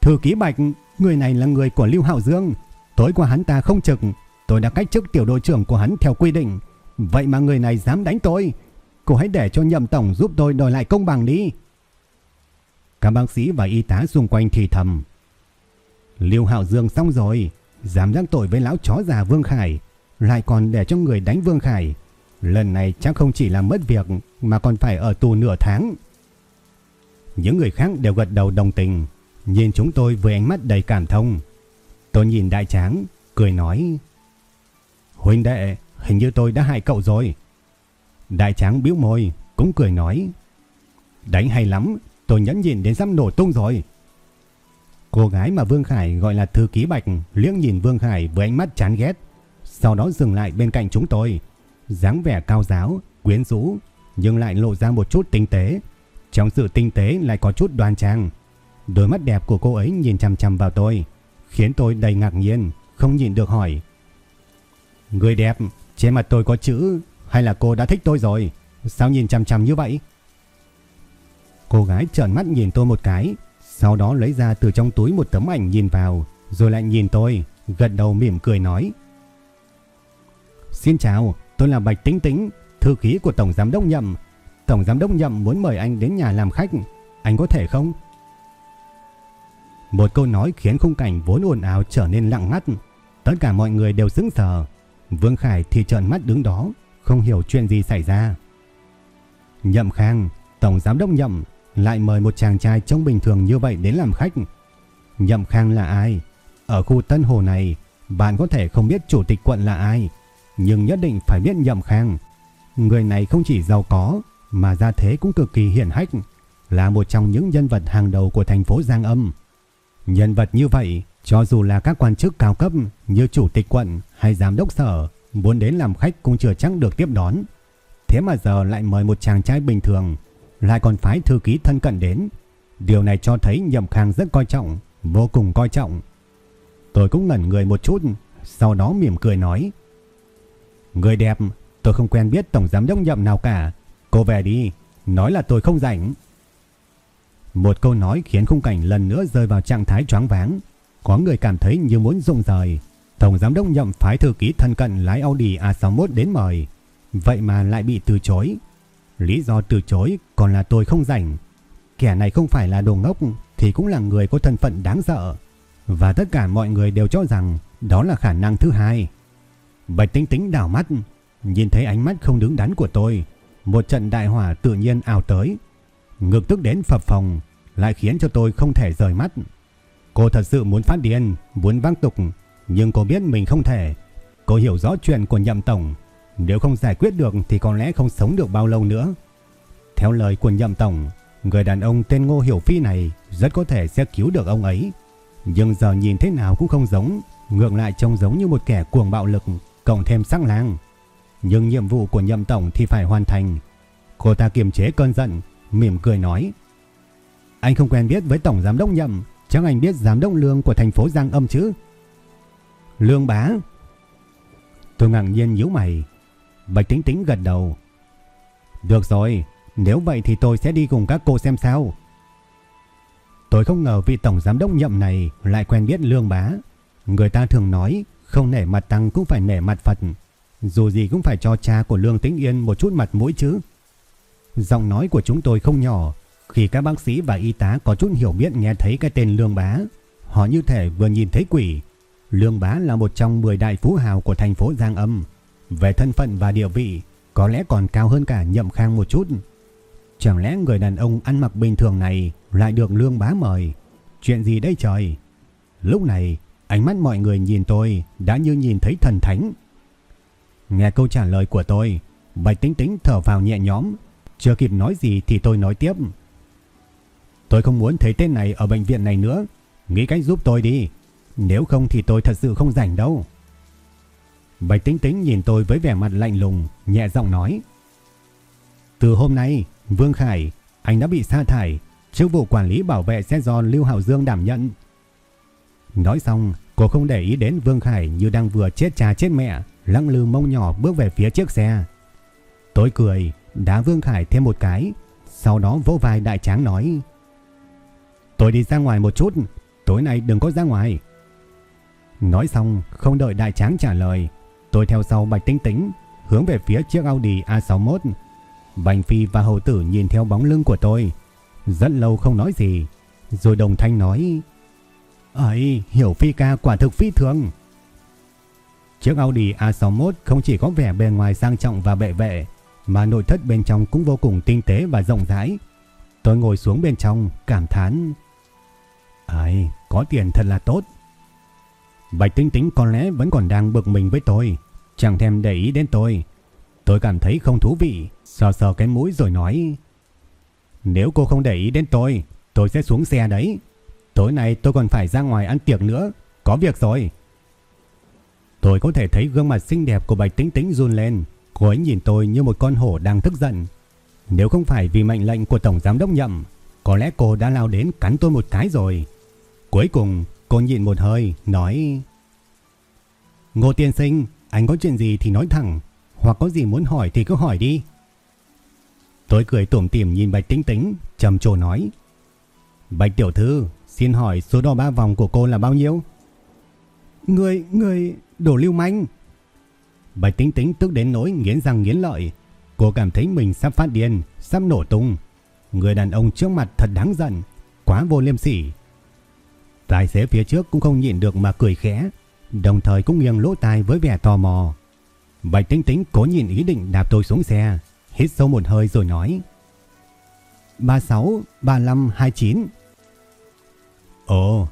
Thư ký Bạch, người này là người của Lưu Hạo Dương, tối qua hắn ta không trực, tôi đã cách chức tiểu đội trưởng của hắn theo quy định, vậy mà người này dám đánh tôi, cô hãy để cho nhậm tổng giúp tôi đòi lại công bằng đi. Các bác sĩ và y tá xung quanh thì thầm. Lưu Hạo Dương xong rồi, dám giác tội với lão chó già Vương Khải, lại còn để cho người đánh Vương Khải. Lần này chắc không chỉ là mất việc mà còn phải ở tù nửa tháng. Những người khác đều gật đầu đồng tình, nhìn chúng tôi với ánh mắt đầy cảm thông. Tôi nhìn đại tráng, cười nói. Huynh đệ, hình như tôi đã hại cậu rồi. Đại tráng biếu môi, cũng cười nói. Đánh hay lắm, tôi nhẫn nhìn đến sắp nổ tung rồi. Cô gái mà Vương Khải gọi là thư ký Bạch liếc nhìn Vương Khải với ánh mắt chán ghét. Sau đó dừng lại bên cạnh chúng tôi dáng vẻ cao giáo, quyến rũ, nhưng lại lộ ra một chút tinh tế. Trong sự tinh tế lại có chút đoan trang. Đôi mắt đẹp của cô ấy nhìn chằm chằm vào tôi, khiến tôi đầy ngạc nhiên, không nhịn được hỏi. Người đẹp, trên mặt tôi có chữ Hay là cô đã thích tôi rồi? Sao nhìn chằm chằm như vậy? Cô gái trợn mắt nhìn tôi một cái Sau đó lấy ra từ trong túi một tấm ảnh nhìn vào Rồi lại nhìn tôi Gật đầu mỉm cười nói. Xin chào Tôi là Bạch tính tính Thư ký của Tổng Giám Đốc Nhậm. Tổng Giám Đốc Nhậm muốn mời anh đến nhà làm khách Anh có thể không? Một câu nói khiến khung cảnh vốn ồn ào trở nên lặng ngắt Tất cả mọi người đều sững sờ Vương Khải thì trợn mắt đứng đó Không hiểu chuyện gì xảy ra Nhậm Khang Tổng Giám Đốc Nhậm lại mời một chàng trai trông bình thường như vậy đến làm khách. Nhậm Khang là ai? Ở khu Tân Hồ này, bạn có thể không biết chủ tịch quận là ai, nhưng nhất định phải biết Nhậm Khang. Người này không chỉ giàu có, mà gia thế cũng cực kỳ hiển hách, là một trong những nhân vật hàng đầu của thành phố Giang Âm. Nhân vật như vậy, cho dù là các quan chức cao cấp như chủ tịch quận hay giám đốc sở, muốn đến làm khách cũng chưa chắc được tiếp đón. Thế mà giờ lại mời một chàng trai bình thường, lại còn phái thư ký thân cận đến. Điều này cho thấy Nhậm Khang rất coi trọng, vô cùng coi trọng. Tôi cũng ngẩn người một chút, sau đó mỉm cười nói. Người đẹp, tôi không quen biết Tổng Giám đốc Nhậm nào cả. Cô về đi, nói là tôi không rảnh. Một câu nói khiến khung cảnh lần nữa rơi vào trạng thái choáng váng. Có người cảm thấy như muốn rụng rời. Tổng Giám đốc Nhậm phái thư ký thân cận lái Audi A61 đến mời. Vậy mà lại bị từ chối. Lý do từ chối còn là tôi không rảnh. Kẻ này không phải là đồ ngốc thì cũng là người có thân phận đáng sợ. Và tất cả mọi người đều cho rằng đó là khả năng thứ hai. Bạch tính tính đảo mắt, nhìn thấy ánh mắt không đứng đắn của tôi. Một trận đại hỏa tự nhiên ảo tới. Ngực tức đến phập phòng, lại khiến cho tôi không thể rời mắt. Cô thật sự muốn phát điên, muốn vang tục, nhưng cô biết mình không thể. Cô hiểu rõ chuyện của nhậm tổng, nếu không giải quyết được thì có lẽ không sống được bao lâu nữa. Theo lời của nhậm tổng, người đàn ông tên Ngô Hiểu Phi này rất có thể sẽ cứu được ông ấy. Nhưng giờ nhìn thế nào cũng không giống, ngược lại trông giống như một kẻ cuồng bạo lực, cộng thêm sắc lang. Nhưng nhiệm vụ của nhậm tổng thì phải hoàn thành. Cô ta kiềm chế cơn giận, mỉm cười nói. Anh không quen biết với tổng giám đốc nhậm, chắc anh biết giám đốc lương của thành phố Giang Âm chứ. Lương bá. Tôi ngạc nhiên nhíu mày, Bạch Tính Tính gật đầu. Được rồi, nếu vậy thì tôi sẽ đi cùng các cô xem sao. Tôi không ngờ vị tổng giám đốc nhậm này lại quen biết Lương Bá. Người ta thường nói không nể mặt tăng cũng phải nể mặt Phật. Dù gì cũng phải cho cha của Lương Tĩnh Yên một chút mặt mũi chứ. Giọng nói của chúng tôi không nhỏ. Khi các bác sĩ và y tá có chút hiểu biết nghe thấy cái tên Lương Bá, họ như thể vừa nhìn thấy quỷ. Lương Bá là một trong 10 đại phú hào của thành phố Giang Âm. Về thân phận và địa vị Có lẽ còn cao hơn cả nhậm khang một chút. Chẳng lẽ người đàn ông ăn mặc bình thường này Lại được lương bá mời? Chuyện gì đây trời? Lúc này ánh mắt mọi người nhìn tôi Đã như nhìn thấy thần thánh. Nghe câu trả lời của tôi Bạch tính tính thở vào nhẹ nhõm. Chưa kịp nói gì thì tôi nói tiếp. Tôi không muốn thấy tên này ở bệnh viện này nữa Nghĩ cách giúp tôi đi Nếu không thì tôi thật sự không rảnh đâu Bạch Tính Tính nhìn tôi với vẻ mặt lạnh lùng, nhẹ giọng nói. Từ hôm nay, Vương Khải, anh đã bị sa thải, chức vụ quản lý bảo vệ sẽ do Lưu hảo Dương đảm nhận. Nói xong, cô không để ý đến Vương Khải như đang vừa chết cha chết mẹ, lăng lư mông nhỏ bước về phía chiếc xe. Tôi cười, đá Vương Khải thêm một cái, sau đó vỗ vai đại tráng nói. Tôi đi ra ngoài một chút, tối nay đừng có ra ngoài. Nói xong, không đợi đại tráng trả lời, Tôi theo sau Bạch Tinh Tính, hướng về phía chiếc Audi A61. Bành Phi và Hầu Tử nhìn theo bóng lưng của tôi. Rất lâu không nói gì. Rồi đồng thanh nói. Ấy, hiểu Phi ca quả thực phi thường. Chiếc Audi A61 không chỉ có vẻ bề ngoài sang trọng và bệ vệ, mà nội thất bên trong cũng vô cùng tinh tế và rộng rãi. Tôi ngồi xuống bên trong, cảm thán phải, có tiền thật là tốt. Bạch Tinh Tính có lẽ vẫn còn đang bực mình với tôi. Chẳng thèm để ý đến tôi Tôi cảm thấy không thú vị Sờ sờ cái mũi rồi nói Nếu cô không để ý đến tôi Tôi sẽ xuống xe đấy Tối nay tôi còn phải ra ngoài ăn tiệc nữa Có việc rồi Tôi có thể thấy gương mặt xinh đẹp của Bạch Tĩnh Tĩnh run lên Cô ấy nhìn tôi như một con hổ đang tức giận Nếu không phải vì mệnh lệnh của Tổng Giám Đốc Nhậm Có lẽ cô đã lao đến cắn tôi một cái rồi Cuối cùng cô nhịn một hơi Nói Ngô Tiên Sinh anh có chuyện gì thì nói thẳng, hoặc có gì muốn hỏi thì cứ hỏi đi. Tôi cười tủm tỉm nhìn Bạch Tĩnh Tĩnh, trầm trồ nói. Bạch tiểu thư, xin hỏi số đo ba vòng của cô là bao nhiêu? Người, người, đổ lưu manh. Bạch Tĩnh Tĩnh tức đến nỗi nghiến răng nghiến lợi. Cô cảm thấy mình sắp phát điên, sắp nổ tung. Người đàn ông trước mặt thật đáng giận, quá vô liêm sỉ. Tài xế phía trước cũng không nhịn được mà cười khẽ, đồng thời cũng nghiêng lỗ tai với vẻ tò mò. Bạch tinh tinh cố nhìn ý định đạp tôi xuống xe, hít sâu một hơi rồi nói: 36, 35, 29. Ồ,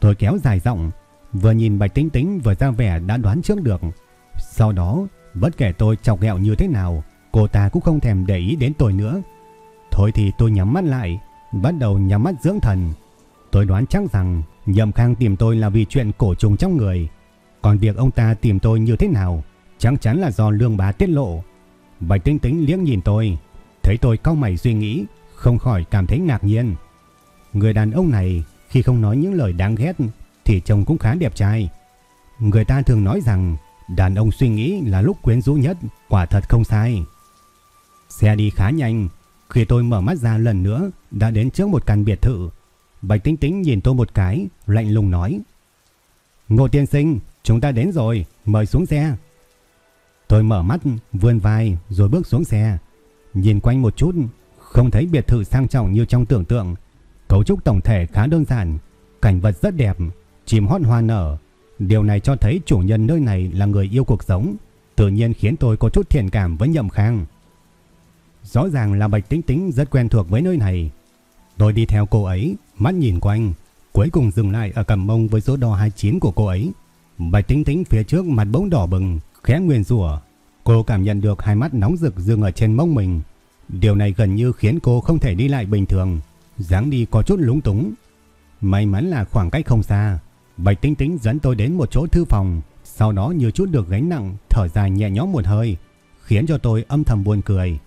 tôi kéo dài giọng, vừa nhìn Bạch tinh tinh vừa ra vẻ đã đoán trước được. Sau đó, bất kể tôi chọc ghẹo như thế nào, cô ta cũng không thèm để ý đến tôi nữa. Thôi thì tôi nhắm mắt lại, bắt đầu nhắm mắt dưỡng thần. Tôi đoán chắc rằng Nhậm Khang tìm tôi là vì chuyện cổ trùng trong người. Còn việc ông ta tìm tôi như thế nào, chắc chắn là do lương bá tiết lộ. Bạch Tinh Tính liếc nhìn tôi, thấy tôi cau mày suy nghĩ, không khỏi cảm thấy ngạc nhiên. Người đàn ông này khi không nói những lời đáng ghét thì trông cũng khá đẹp trai. Người ta thường nói rằng đàn ông suy nghĩ là lúc quyến rũ nhất, quả thật không sai. Xe đi khá nhanh, khi tôi mở mắt ra lần nữa đã đến trước một căn biệt thự. Bạch Tính Tính nhìn tôi một cái, lạnh lùng nói. Ngô tiên sinh, chúng ta đến rồi, mời xuống xe. Tôi mở mắt, vươn vai rồi bước xuống xe. Nhìn quanh một chút, không thấy biệt thự sang trọng như trong tưởng tượng. Cấu trúc tổng thể khá đơn giản, cảnh vật rất đẹp, chim hót hoa nở. Điều này cho thấy chủ nhân nơi này là người yêu cuộc sống, tự nhiên khiến tôi có chút thiện cảm với Nhậm Khang. Rõ ràng là Bạch Tĩnh Tĩnh rất quen thuộc với nơi này. Tôi đi theo cô ấy, mắt nhìn quanh, cuối cùng dừng lại ở cầm mông với số đo 29 của cô ấy. Bạch Tĩnh Tĩnh phía trước mặt bỗng đỏ bừng, khẽ nguyên rủa. Cô cảm nhận được hai mắt nóng rực dừng ở trên mông mình. Điều này gần như khiến cô không thể đi lại bình thường, dáng đi có chút lúng túng. May mắn là khoảng cách không xa, Bạch Tĩnh Tĩnh dẫn tôi đến một chỗ thư phòng, sau đó như chút được gánh nặng, thở dài nhẹ nhõm một hơi, khiến cho tôi âm thầm buồn cười.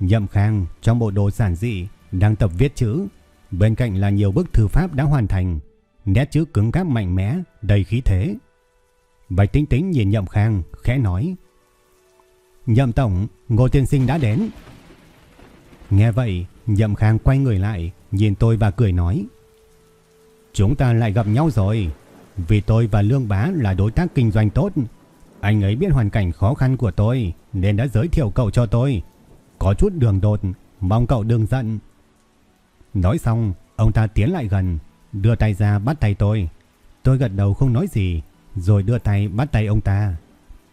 Nhậm Khang trong bộ đồ giản dị đang tập viết chữ, bên cạnh là nhiều bức thư pháp đã hoàn thành, nét chữ cứng cáp mạnh mẽ, đầy khí thế. Bạch Tĩnh Tĩnh nhìn Nhậm Khang, khẽ nói: "Nhậm tổng, Ngô tiên sinh đã đến." Nghe vậy, Nhậm Khang quay người lại, nhìn tôi và cười nói: "Chúng ta lại gặp nhau rồi, vì tôi và Lương Bá là đối tác kinh doanh tốt, anh ấy biết hoàn cảnh khó khăn của tôi nên đã giới thiệu cậu cho tôi." có chút đường đột, mong cậu đừng giận. Nói xong, ông ta tiến lại gần, đưa tay ra bắt tay tôi. Tôi gật đầu không nói gì, rồi đưa tay bắt tay ông ta.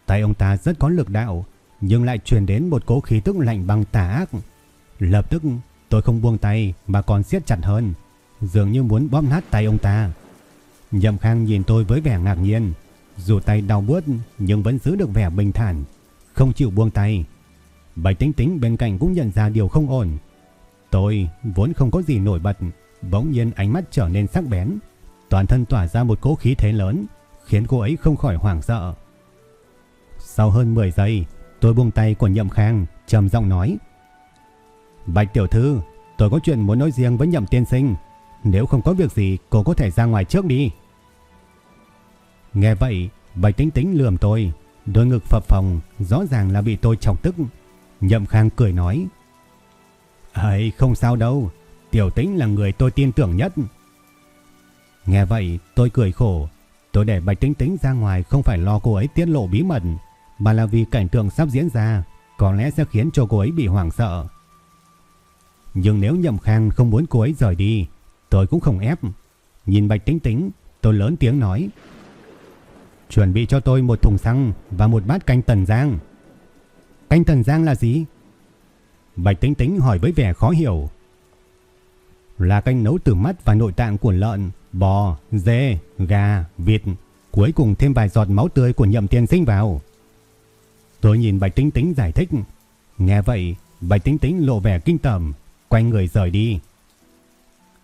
Tay ông ta rất có lực đạo, nhưng lại truyền đến một cỗ khí tức lạnh băng tà ác. Lập tức, tôi không buông tay mà còn siết chặt hơn, dường như muốn bóp nát tay ông ta. Nhậm Khang nhìn tôi với vẻ ngạc nhiên, dù tay đau buốt nhưng vẫn giữ được vẻ bình thản, không chịu buông tay. Bạch Tính Tính bên cạnh cũng nhận ra điều không ổn. Tôi vốn không có gì nổi bật, bỗng nhiên ánh mắt trở nên sắc bén, toàn thân tỏa ra một cỗ khí thế lớn, khiến cô ấy không khỏi hoảng sợ. Sau hơn 10 giây, tôi buông tay của Nhậm Khang, trầm giọng nói: "Bạch tiểu thư, tôi có chuyện muốn nói riêng với Nhậm tiên sinh, nếu không có việc gì, cô có thể ra ngoài trước đi." Nghe vậy, Bạch Tính Tính lườm tôi, đôi ngực phập phồng, rõ ràng là bị tôi chọc tức, Nhậm Khang cười nói. Ấy không sao đâu, tiểu tĩnh là người tôi tin tưởng nhất. Nghe vậy tôi cười khổ, tôi để Bạch Tĩnh Tĩnh ra ngoài không phải lo cô ấy tiết lộ bí mật, mà là vì cảnh tượng sắp diễn ra, có lẽ sẽ khiến cho cô ấy bị hoảng sợ. Nhưng nếu Nhậm Khang không muốn cô ấy rời đi, tôi cũng không ép. Nhìn Bạch Tĩnh Tĩnh, tôi lớn tiếng nói. Chuẩn bị cho tôi một thùng xăng và một bát canh tần giang. Canh Tần Giang là gì? Bạch Tính Tính hỏi với vẻ khó hiểu. Là canh nấu từ mắt và nội tạng của lợn, bò, dê, gà, vịt, cuối cùng thêm vài giọt máu tươi của nhậm tiên sinh vào. Tôi nhìn Bạch Tính Tính giải thích. Nghe vậy, Bạch Tính Tính lộ vẻ kinh tởm, quay người rời đi.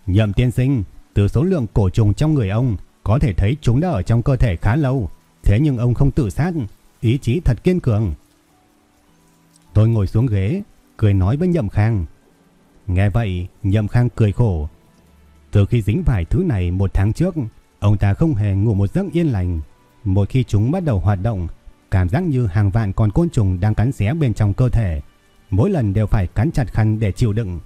Nhậm tiên sinh, từ số lượng cổ trùng trong người ông, có thể thấy chúng đã ở trong cơ thể khá lâu. Thế nhưng ông không tự sát, ý chí thật kiên cường. Tôi ngồi xuống ghế, cười nói với Nhậm Khang. Nghe vậy, Nhậm Khang cười khổ. Từ khi dính phải thứ này một tháng trước, ông ta không hề ngủ một giấc yên lành. Một khi chúng bắt đầu hoạt động, cảm giác như hàng vạn con côn trùng đang cắn xé bên trong cơ thể. Mỗi lần đều phải cắn chặt khăn để chịu đựng.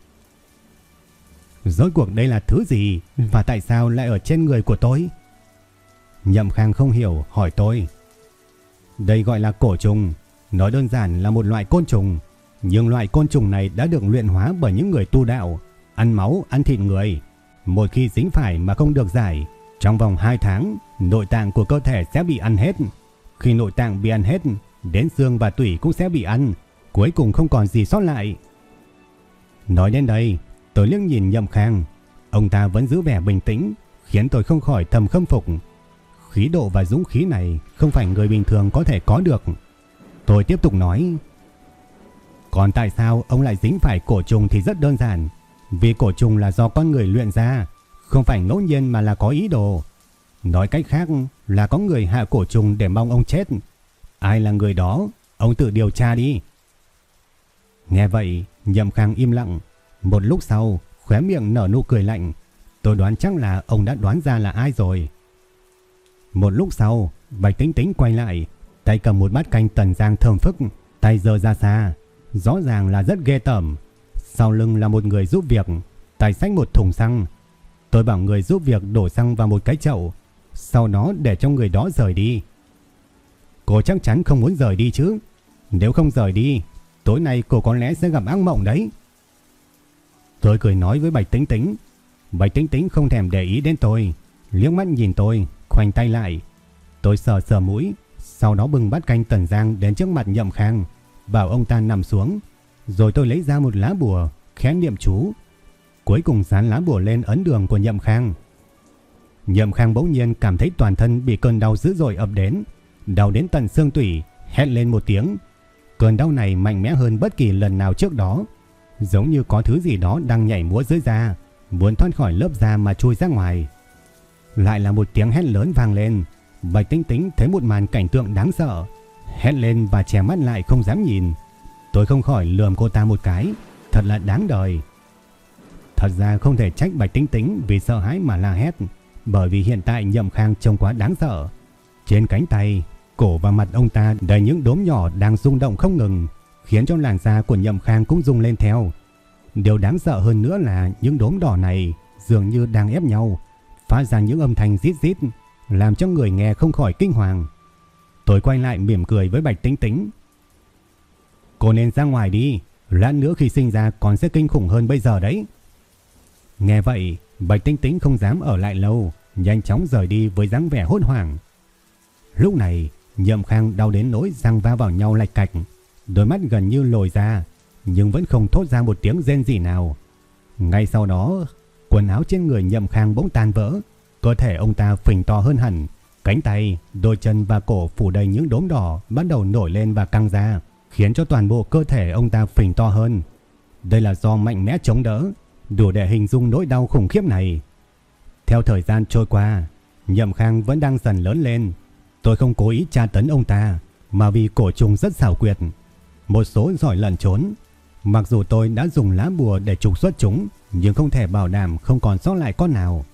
Rốt cuộc đây là thứ gì và tại sao lại ở trên người của tôi? Nhậm Khang không hiểu hỏi tôi. Đây gọi là cổ trùng, nói đơn giản là một loại côn trùng, nhưng loại côn trùng này đã được luyện hóa bởi những người tu đạo, ăn máu, ăn thịt người. Một khi dính phải mà không được giải, trong vòng 2 tháng, nội tạng của cơ thể sẽ bị ăn hết. Khi nội tạng bị ăn hết, đến xương và tủy cũng sẽ bị ăn, cuối cùng không còn gì sót lại. Nói đến đây, tôi liếc nhìn Nhậm Khang, ông ta vẫn giữ vẻ bình tĩnh, khiến tôi không khỏi thầm khâm phục. Khí độ và dũng khí này không phải người bình thường có thể có được. Tôi tiếp tục nói, còn tại sao ông lại dính phải cổ trùng thì rất đơn giản, vì cổ trùng là do con người luyện ra, không phải ngẫu nhiên mà là có ý đồ. Nói cách khác là có người hạ cổ trùng để mong ông chết. Ai là người đó, ông tự điều tra đi. Nghe vậy, Nhậm Khang im lặng. Một lúc sau, khóe miệng nở nụ cười lạnh. Tôi đoán chắc là ông đã đoán ra là ai rồi. Một lúc sau, Bạch Tính Tính quay lại, tay cầm một bát canh tần giang thơm phức, tay giơ ra xa. Rõ ràng là rất ghê tởm. Sau lưng là một người giúp việc, tay xách một thùng xăng. Tôi bảo người giúp việc đổ xăng vào một cái chậu, sau đó để cho người đó rời đi. Cô chắc chắn không muốn rời đi chứ. Nếu không rời đi, tối nay cô có lẽ sẽ gặp ác mộng đấy. Tôi cười nói với Bạch Tính Tính. Bạch Tính Tính không thèm để ý đến tôi, liếc mắt nhìn tôi, khoanh tay lại. Tôi sờ sờ mũi, sau đó bưng bát canh tần giang đến trước mặt Nhậm Khang, bảo ông ta nằm xuống. Rồi tôi lấy ra một lá bùa, khẽ niệm chú. Cuối cùng dán lá bùa lên ấn đường của Nhậm Khang. Nhậm Khang bỗng nhiên cảm thấy toàn thân bị cơn đau dữ dội ập đến, đau đến tận xương tủy, hét lên một tiếng. Cơn đau này mạnh mẽ hơn bất kỳ lần nào trước đó, giống như có thứ gì đó đang nhảy múa dưới da, muốn thoát khỏi lớp da mà chui ra ngoài. Lại là một tiếng hét lớn vang lên, Bạch Tinh Tính thấy một màn cảnh tượng đáng sợ, hét lên và che mắt lại không dám nhìn. Tôi không khỏi lườm cô ta một cái, thật là đáng đời. Thật ra không thể trách Bạch Tinh Tính vì sợ hãi mà la hét, bởi vì hiện tại Nhậm Khang trông quá đáng sợ. Trên cánh tay, cổ và mặt ông ta đầy những đốm nhỏ đang rung động không ngừng, khiến cho làn da của Nhậm Khang cũng rung lên theo. Điều đáng sợ hơn nữa là những đốm đỏ này dường như đang ép nhau, phát ra những âm thanh rít rít, làm cho người nghe không khỏi kinh hoàng. Tôi quay lại mỉm cười với Bạch Tĩnh Tĩnh. Cô nên ra ngoài đi, lát nữa khi sinh ra còn sẽ kinh khủng hơn bây giờ đấy. Nghe vậy, Bạch Tĩnh Tĩnh không dám ở lại lâu, nhanh chóng rời đi với dáng vẻ hốt hoảng. Lúc này, Nhậm Khang đau đến nỗi răng va vào nhau lạch cạch, đôi mắt gần như lồi ra, nhưng vẫn không thốt ra một tiếng rên gì nào. Ngay sau đó, quần áo trên người Nhậm Khang bỗng tan vỡ, cơ thể ông ta phình to hơn hẳn, cánh tay, đôi chân và cổ phủ đầy những đốm đỏ bắt đầu nổi lên và căng ra, khiến cho toàn bộ cơ thể ông ta phình to hơn. Đây là do mạnh mẽ chống đỡ, đủ để hình dung nỗi đau khủng khiếp này. Theo thời gian trôi qua, Nhậm Khang vẫn đang dần lớn lên. Tôi không cố ý tra tấn ông ta, mà vì cổ trùng rất xảo quyệt. Một số giỏi lẩn trốn. Mặc dù tôi đã dùng lá bùa để trục xuất chúng, nhưng không thể bảo đảm không còn sót lại con nào.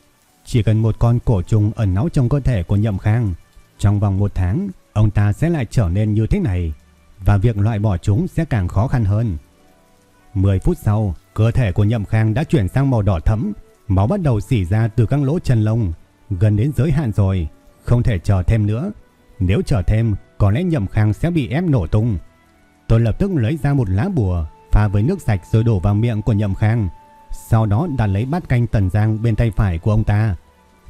Chỉ cần một con cổ trùng ẩn náu trong cơ thể của Nhậm Khang, trong vòng một tháng, ông ta sẽ lại trở nên như thế này, và việc loại bỏ chúng sẽ càng khó khăn hơn. 10 phút sau, cơ thể của Nhậm Khang đã chuyển sang màu đỏ thẫm, máu bắt đầu xỉ ra từ các lỗ chân lông, gần đến giới hạn rồi, không thể chờ thêm nữa. Nếu chờ thêm, có lẽ Nhậm Khang sẽ bị ép nổ tung. Tôi lập tức lấy ra một lá bùa, pha với nước sạch rồi đổ vào miệng của Nhậm Khang, sau đó đặt lấy bát canh tần giang bên tay phải của ông ta.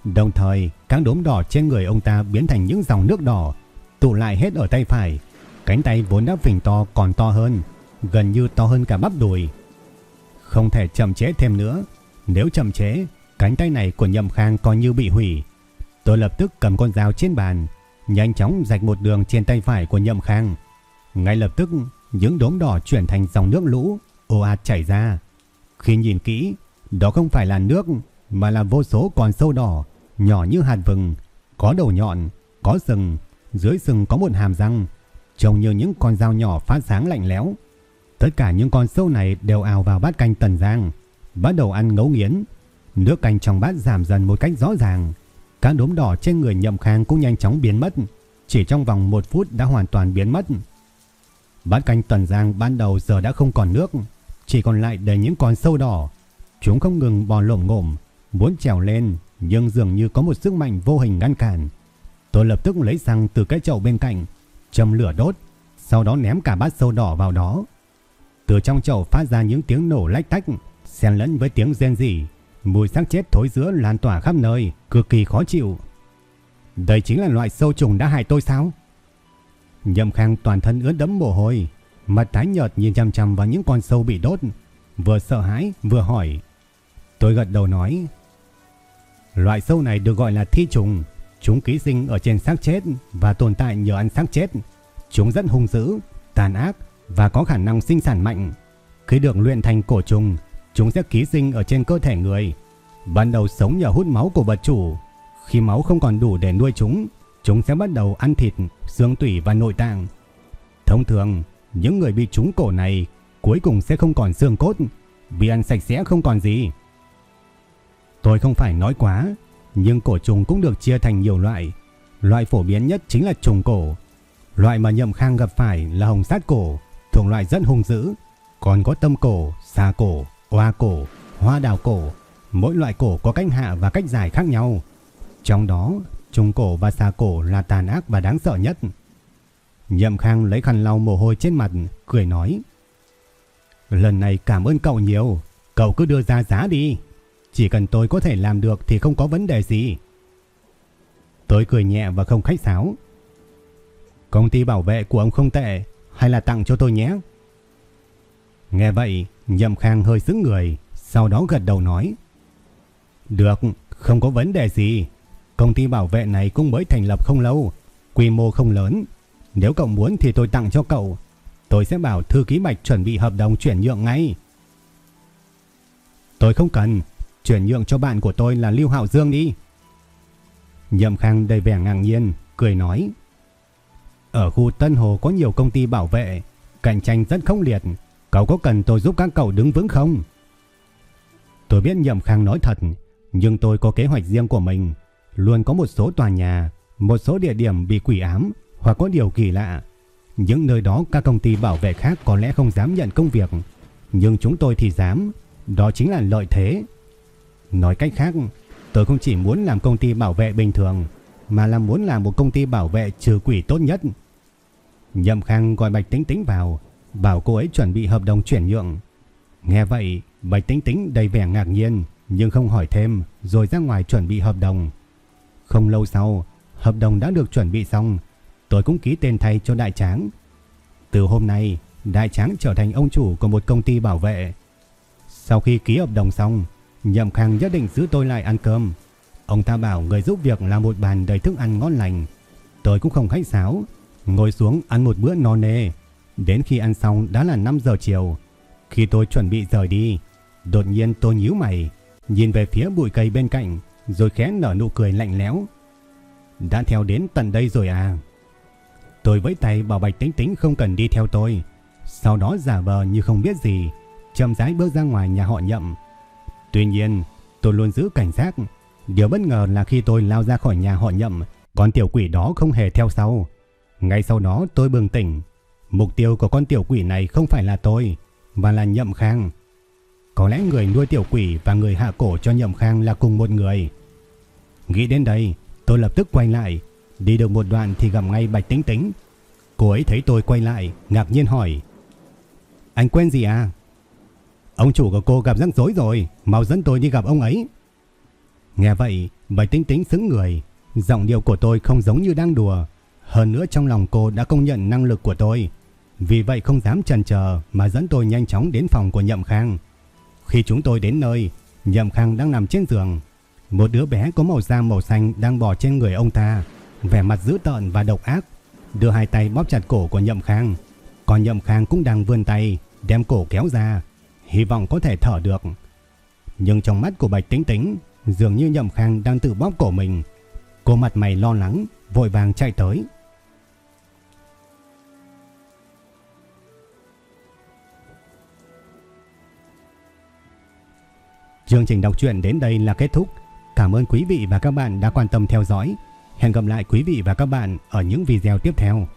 Đồng thời, các đốm đỏ trên người ông ta biến thành những dòng nước đỏ, tụ lại hết ở tay phải. Cánh tay vốn đã phình to còn to hơn, gần như to hơn cả bắp đùi. Không thể chậm chế thêm nữa, nếu chậm chế, cánh tay này của Nhậm Khang coi như bị hủy. Tôi lập tức cầm con dao trên bàn, nhanh chóng rạch một đường trên tay phải của Nhậm Khang. Ngay lập tức, những đốm đỏ chuyển thành dòng nước lũ, ồ ạt chảy ra. Khi nhìn kỹ, đó không phải là nước, mà là vô số con sâu đỏ, nhỏ như hạt vừng, có đầu nhọn, có sừng, dưới sừng có một hàm răng, trông như những con dao nhỏ phát sáng lạnh lẽo. Tất cả những con sâu này đều ào vào bát canh tần giang, bắt đầu ăn ngấu nghiến. Nước canh trong bát giảm dần một cách rõ ràng. Các đốm đỏ trên người nhậm khang cũng nhanh chóng biến mất. chỉ trong vòng một phút đã hoàn toàn biến mất. Bát canh tần giang ban đầu giờ đã không còn nước, chỉ còn lại đầy những con sâu đỏ. Chúng không ngừng bò lổm ngổm, muốn trèo lên, nhưng dường như có một sức mạnh vô hình ngăn cản. Tôi lập tức lấy xăng từ cái chậu bên cạnh, châm lửa đốt, sau đó ném cả bát sâu đỏ vào đó. Từ trong chậu phát ra những tiếng nổ lách tách, xen lẫn với tiếng rên rỉ, mùi xác chết thối rữa lan tỏa khắp nơi, cực kỳ khó chịu. Đây chính là loại sâu trùng đã hại tôi sao? Nhậm Khang toàn thân ướt đẫm mồ hôi, mặt tái nhợt nhìn chằm chằm vào những con sâu bị đốt, vừa sợ hãi vừa hỏi. Tôi gật đầu nói, loại sâu này được gọi là thi trùng, chúng ký sinh ở trên xác chết và tồn tại nhờ ăn xác chết. Chúng rất hung dữ, tàn ác và có khả năng sinh sản mạnh. Khi được luyện thành cổ trùng, chúng sẽ ký sinh ở trên cơ thể người. Ban đầu sống nhờ hút máu của vật chủ. Khi máu không còn đủ để nuôi chúng, chúng sẽ bắt đầu ăn thịt, xương tủy và nội tạng. Thông thường, những người bị trúng cổ này cuối cùng sẽ không còn xương cốt, vì ăn sạch sẽ không còn gì. Tôi không phải nói quá, nhưng cổ trùng cũng được chia thành nhiều loại. Loại phổ biến nhất chính là trùng cổ. Loại mà Nhậm Khang gặp phải là hồng sát cổ, thuộc loại rất hung dữ. Còn có tâm cổ, xà cổ, hoa cổ, hoa đào cổ. Mỗi loại cổ có cách hạ và cách giải khác nhau. Trong đó, trùng cổ và xà cổ là tàn ác và đáng sợ nhất. Nhậm Khang lấy khăn lau mồ hôi trên mặt, cười nói. Lần này cảm ơn cậu nhiều, cậu cứ đưa ra giá đi. Chỉ cần tôi có thể làm được thì không có vấn đề gì. Tôi cười nhẹ và không khách sáo. Công ty bảo vệ của ông không tệ, hay là tặng cho tôi nhé. Nghe vậy, Nhậm Khang hơi sững người, sau đó gật đầu nói. Được, không có vấn đề gì. Công ty bảo vệ này cũng mới thành lập không lâu, quy mô không lớn. Nếu cậu muốn thì tôi tặng cho cậu. Tôi sẽ bảo thư ký Bạch chuẩn bị hợp đồng chuyển nhượng ngay. Tôi không cần, chuyển nhượng cho bạn của tôi là Lưu Hạo Dương đi. Nhậm Khang đầy vẻ ngạc nhiên, cười nói. Ở khu Tân Hồ có nhiều công ty bảo vệ, cạnh tranh rất khốc liệt. Cậu có cần tôi giúp các cậu đứng vững không? Tôi biết Nhậm Khang nói thật, nhưng tôi có kế hoạch riêng của mình. Luôn có một số tòa nhà, một số địa điểm bị quỷ ám hoặc có điều kỳ lạ. Những nơi đó các công ty bảo vệ khác có lẽ không dám nhận công việc, nhưng chúng tôi thì dám. Đó chính là lợi thế. Nói cách khác, tôi không chỉ muốn làm công ty bảo vệ bình thường, mà là muốn làm một công ty bảo vệ trừ quỷ tốt nhất. Nhậm Khang gọi Bạch Tính Tính vào, bảo cô ấy chuẩn bị hợp đồng chuyển nhượng. Nghe vậy, Bạch Tính Tính đầy vẻ ngạc nhiên, nhưng không hỏi thêm, rồi ra ngoài chuẩn bị hợp đồng. Không lâu sau, hợp đồng đã được chuẩn bị xong, tôi cũng ký tên thay cho Đại Tráng. Từ hôm nay, Đại Tráng trở thành ông chủ của một công ty bảo vệ. Sau khi ký hợp đồng xong, Nhậm Khang nhất định giữ tôi lại ăn cơm. Ông ta bảo người giúp việc làm một bàn đầy thức ăn ngon lành. Tôi cũng không khách sáo, ngồi xuống ăn một bữa no nê. Đến khi ăn xong đã là 5 giờ chiều. Khi tôi chuẩn bị rời đi, đột nhiên tôi nhíu mày, nhìn về phía bụi cây bên cạnh, rồi khẽ nở nụ cười lạnh lẽo. Đã theo đến tận đây rồi à? Tôi với tay bảo Bạch Tính Tính không cần đi theo tôi. Sau đó giả vờ như không biết gì, chậm rãi bước ra ngoài nhà họ nhậm. Tuy nhiên, tôi luôn giữ cảnh giác. Điều bất ngờ là khi tôi lao ra khỏi nhà họ nhậm, con tiểu quỷ đó không hề theo sau. Ngay sau đó tôi bừng tỉnh. Mục tiêu của con tiểu quỷ này không phải là tôi, mà là nhậm khang. Có lẽ người nuôi tiểu quỷ và người hạ cổ cho nhậm khang là cùng một người. Nghĩ đến đây, tôi lập tức quay lại. Đi được một đoạn thì gặp ngay Bạch Tính Tính. Cô ấy thấy tôi quay lại, ngạc nhiên hỏi. Anh quen gì à? Ông chủ của cô gặp rắc rối rồi, mau dẫn tôi đi gặp ông ấy. Nghe vậy, Bạch Tính Tính xứng người, giọng điệu của tôi không giống như đang đùa. Hơn nữa trong lòng cô đã công nhận năng lực của tôi. Vì vậy không dám chần chờ mà dẫn tôi nhanh chóng đến phòng của Nhậm Khang. Khi chúng tôi đến nơi, Nhậm Khang đang nằm trên giường. Một đứa bé có màu da màu xanh đang bò trên người ông ta, vẻ mặt dữ tợn và độc ác, đưa hai tay bóp chặt cổ của Nhậm Khang. Còn Nhậm Khang cũng đang vươn tay, đem cổ kéo ra, hy vọng có thể thở được. Nhưng trong mắt của Bạch Tính Tính, dường như Nhậm Khang đang tự bóp cổ mình. Cô mặt mày lo lắng, vội vàng chạy tới. Chương trình đọc truyện đến đây là kết thúc. Cảm ơn quý vị và các bạn đã quan tâm theo dõi. Hẹn gặp lại quý vị và các bạn ở những video tiếp theo.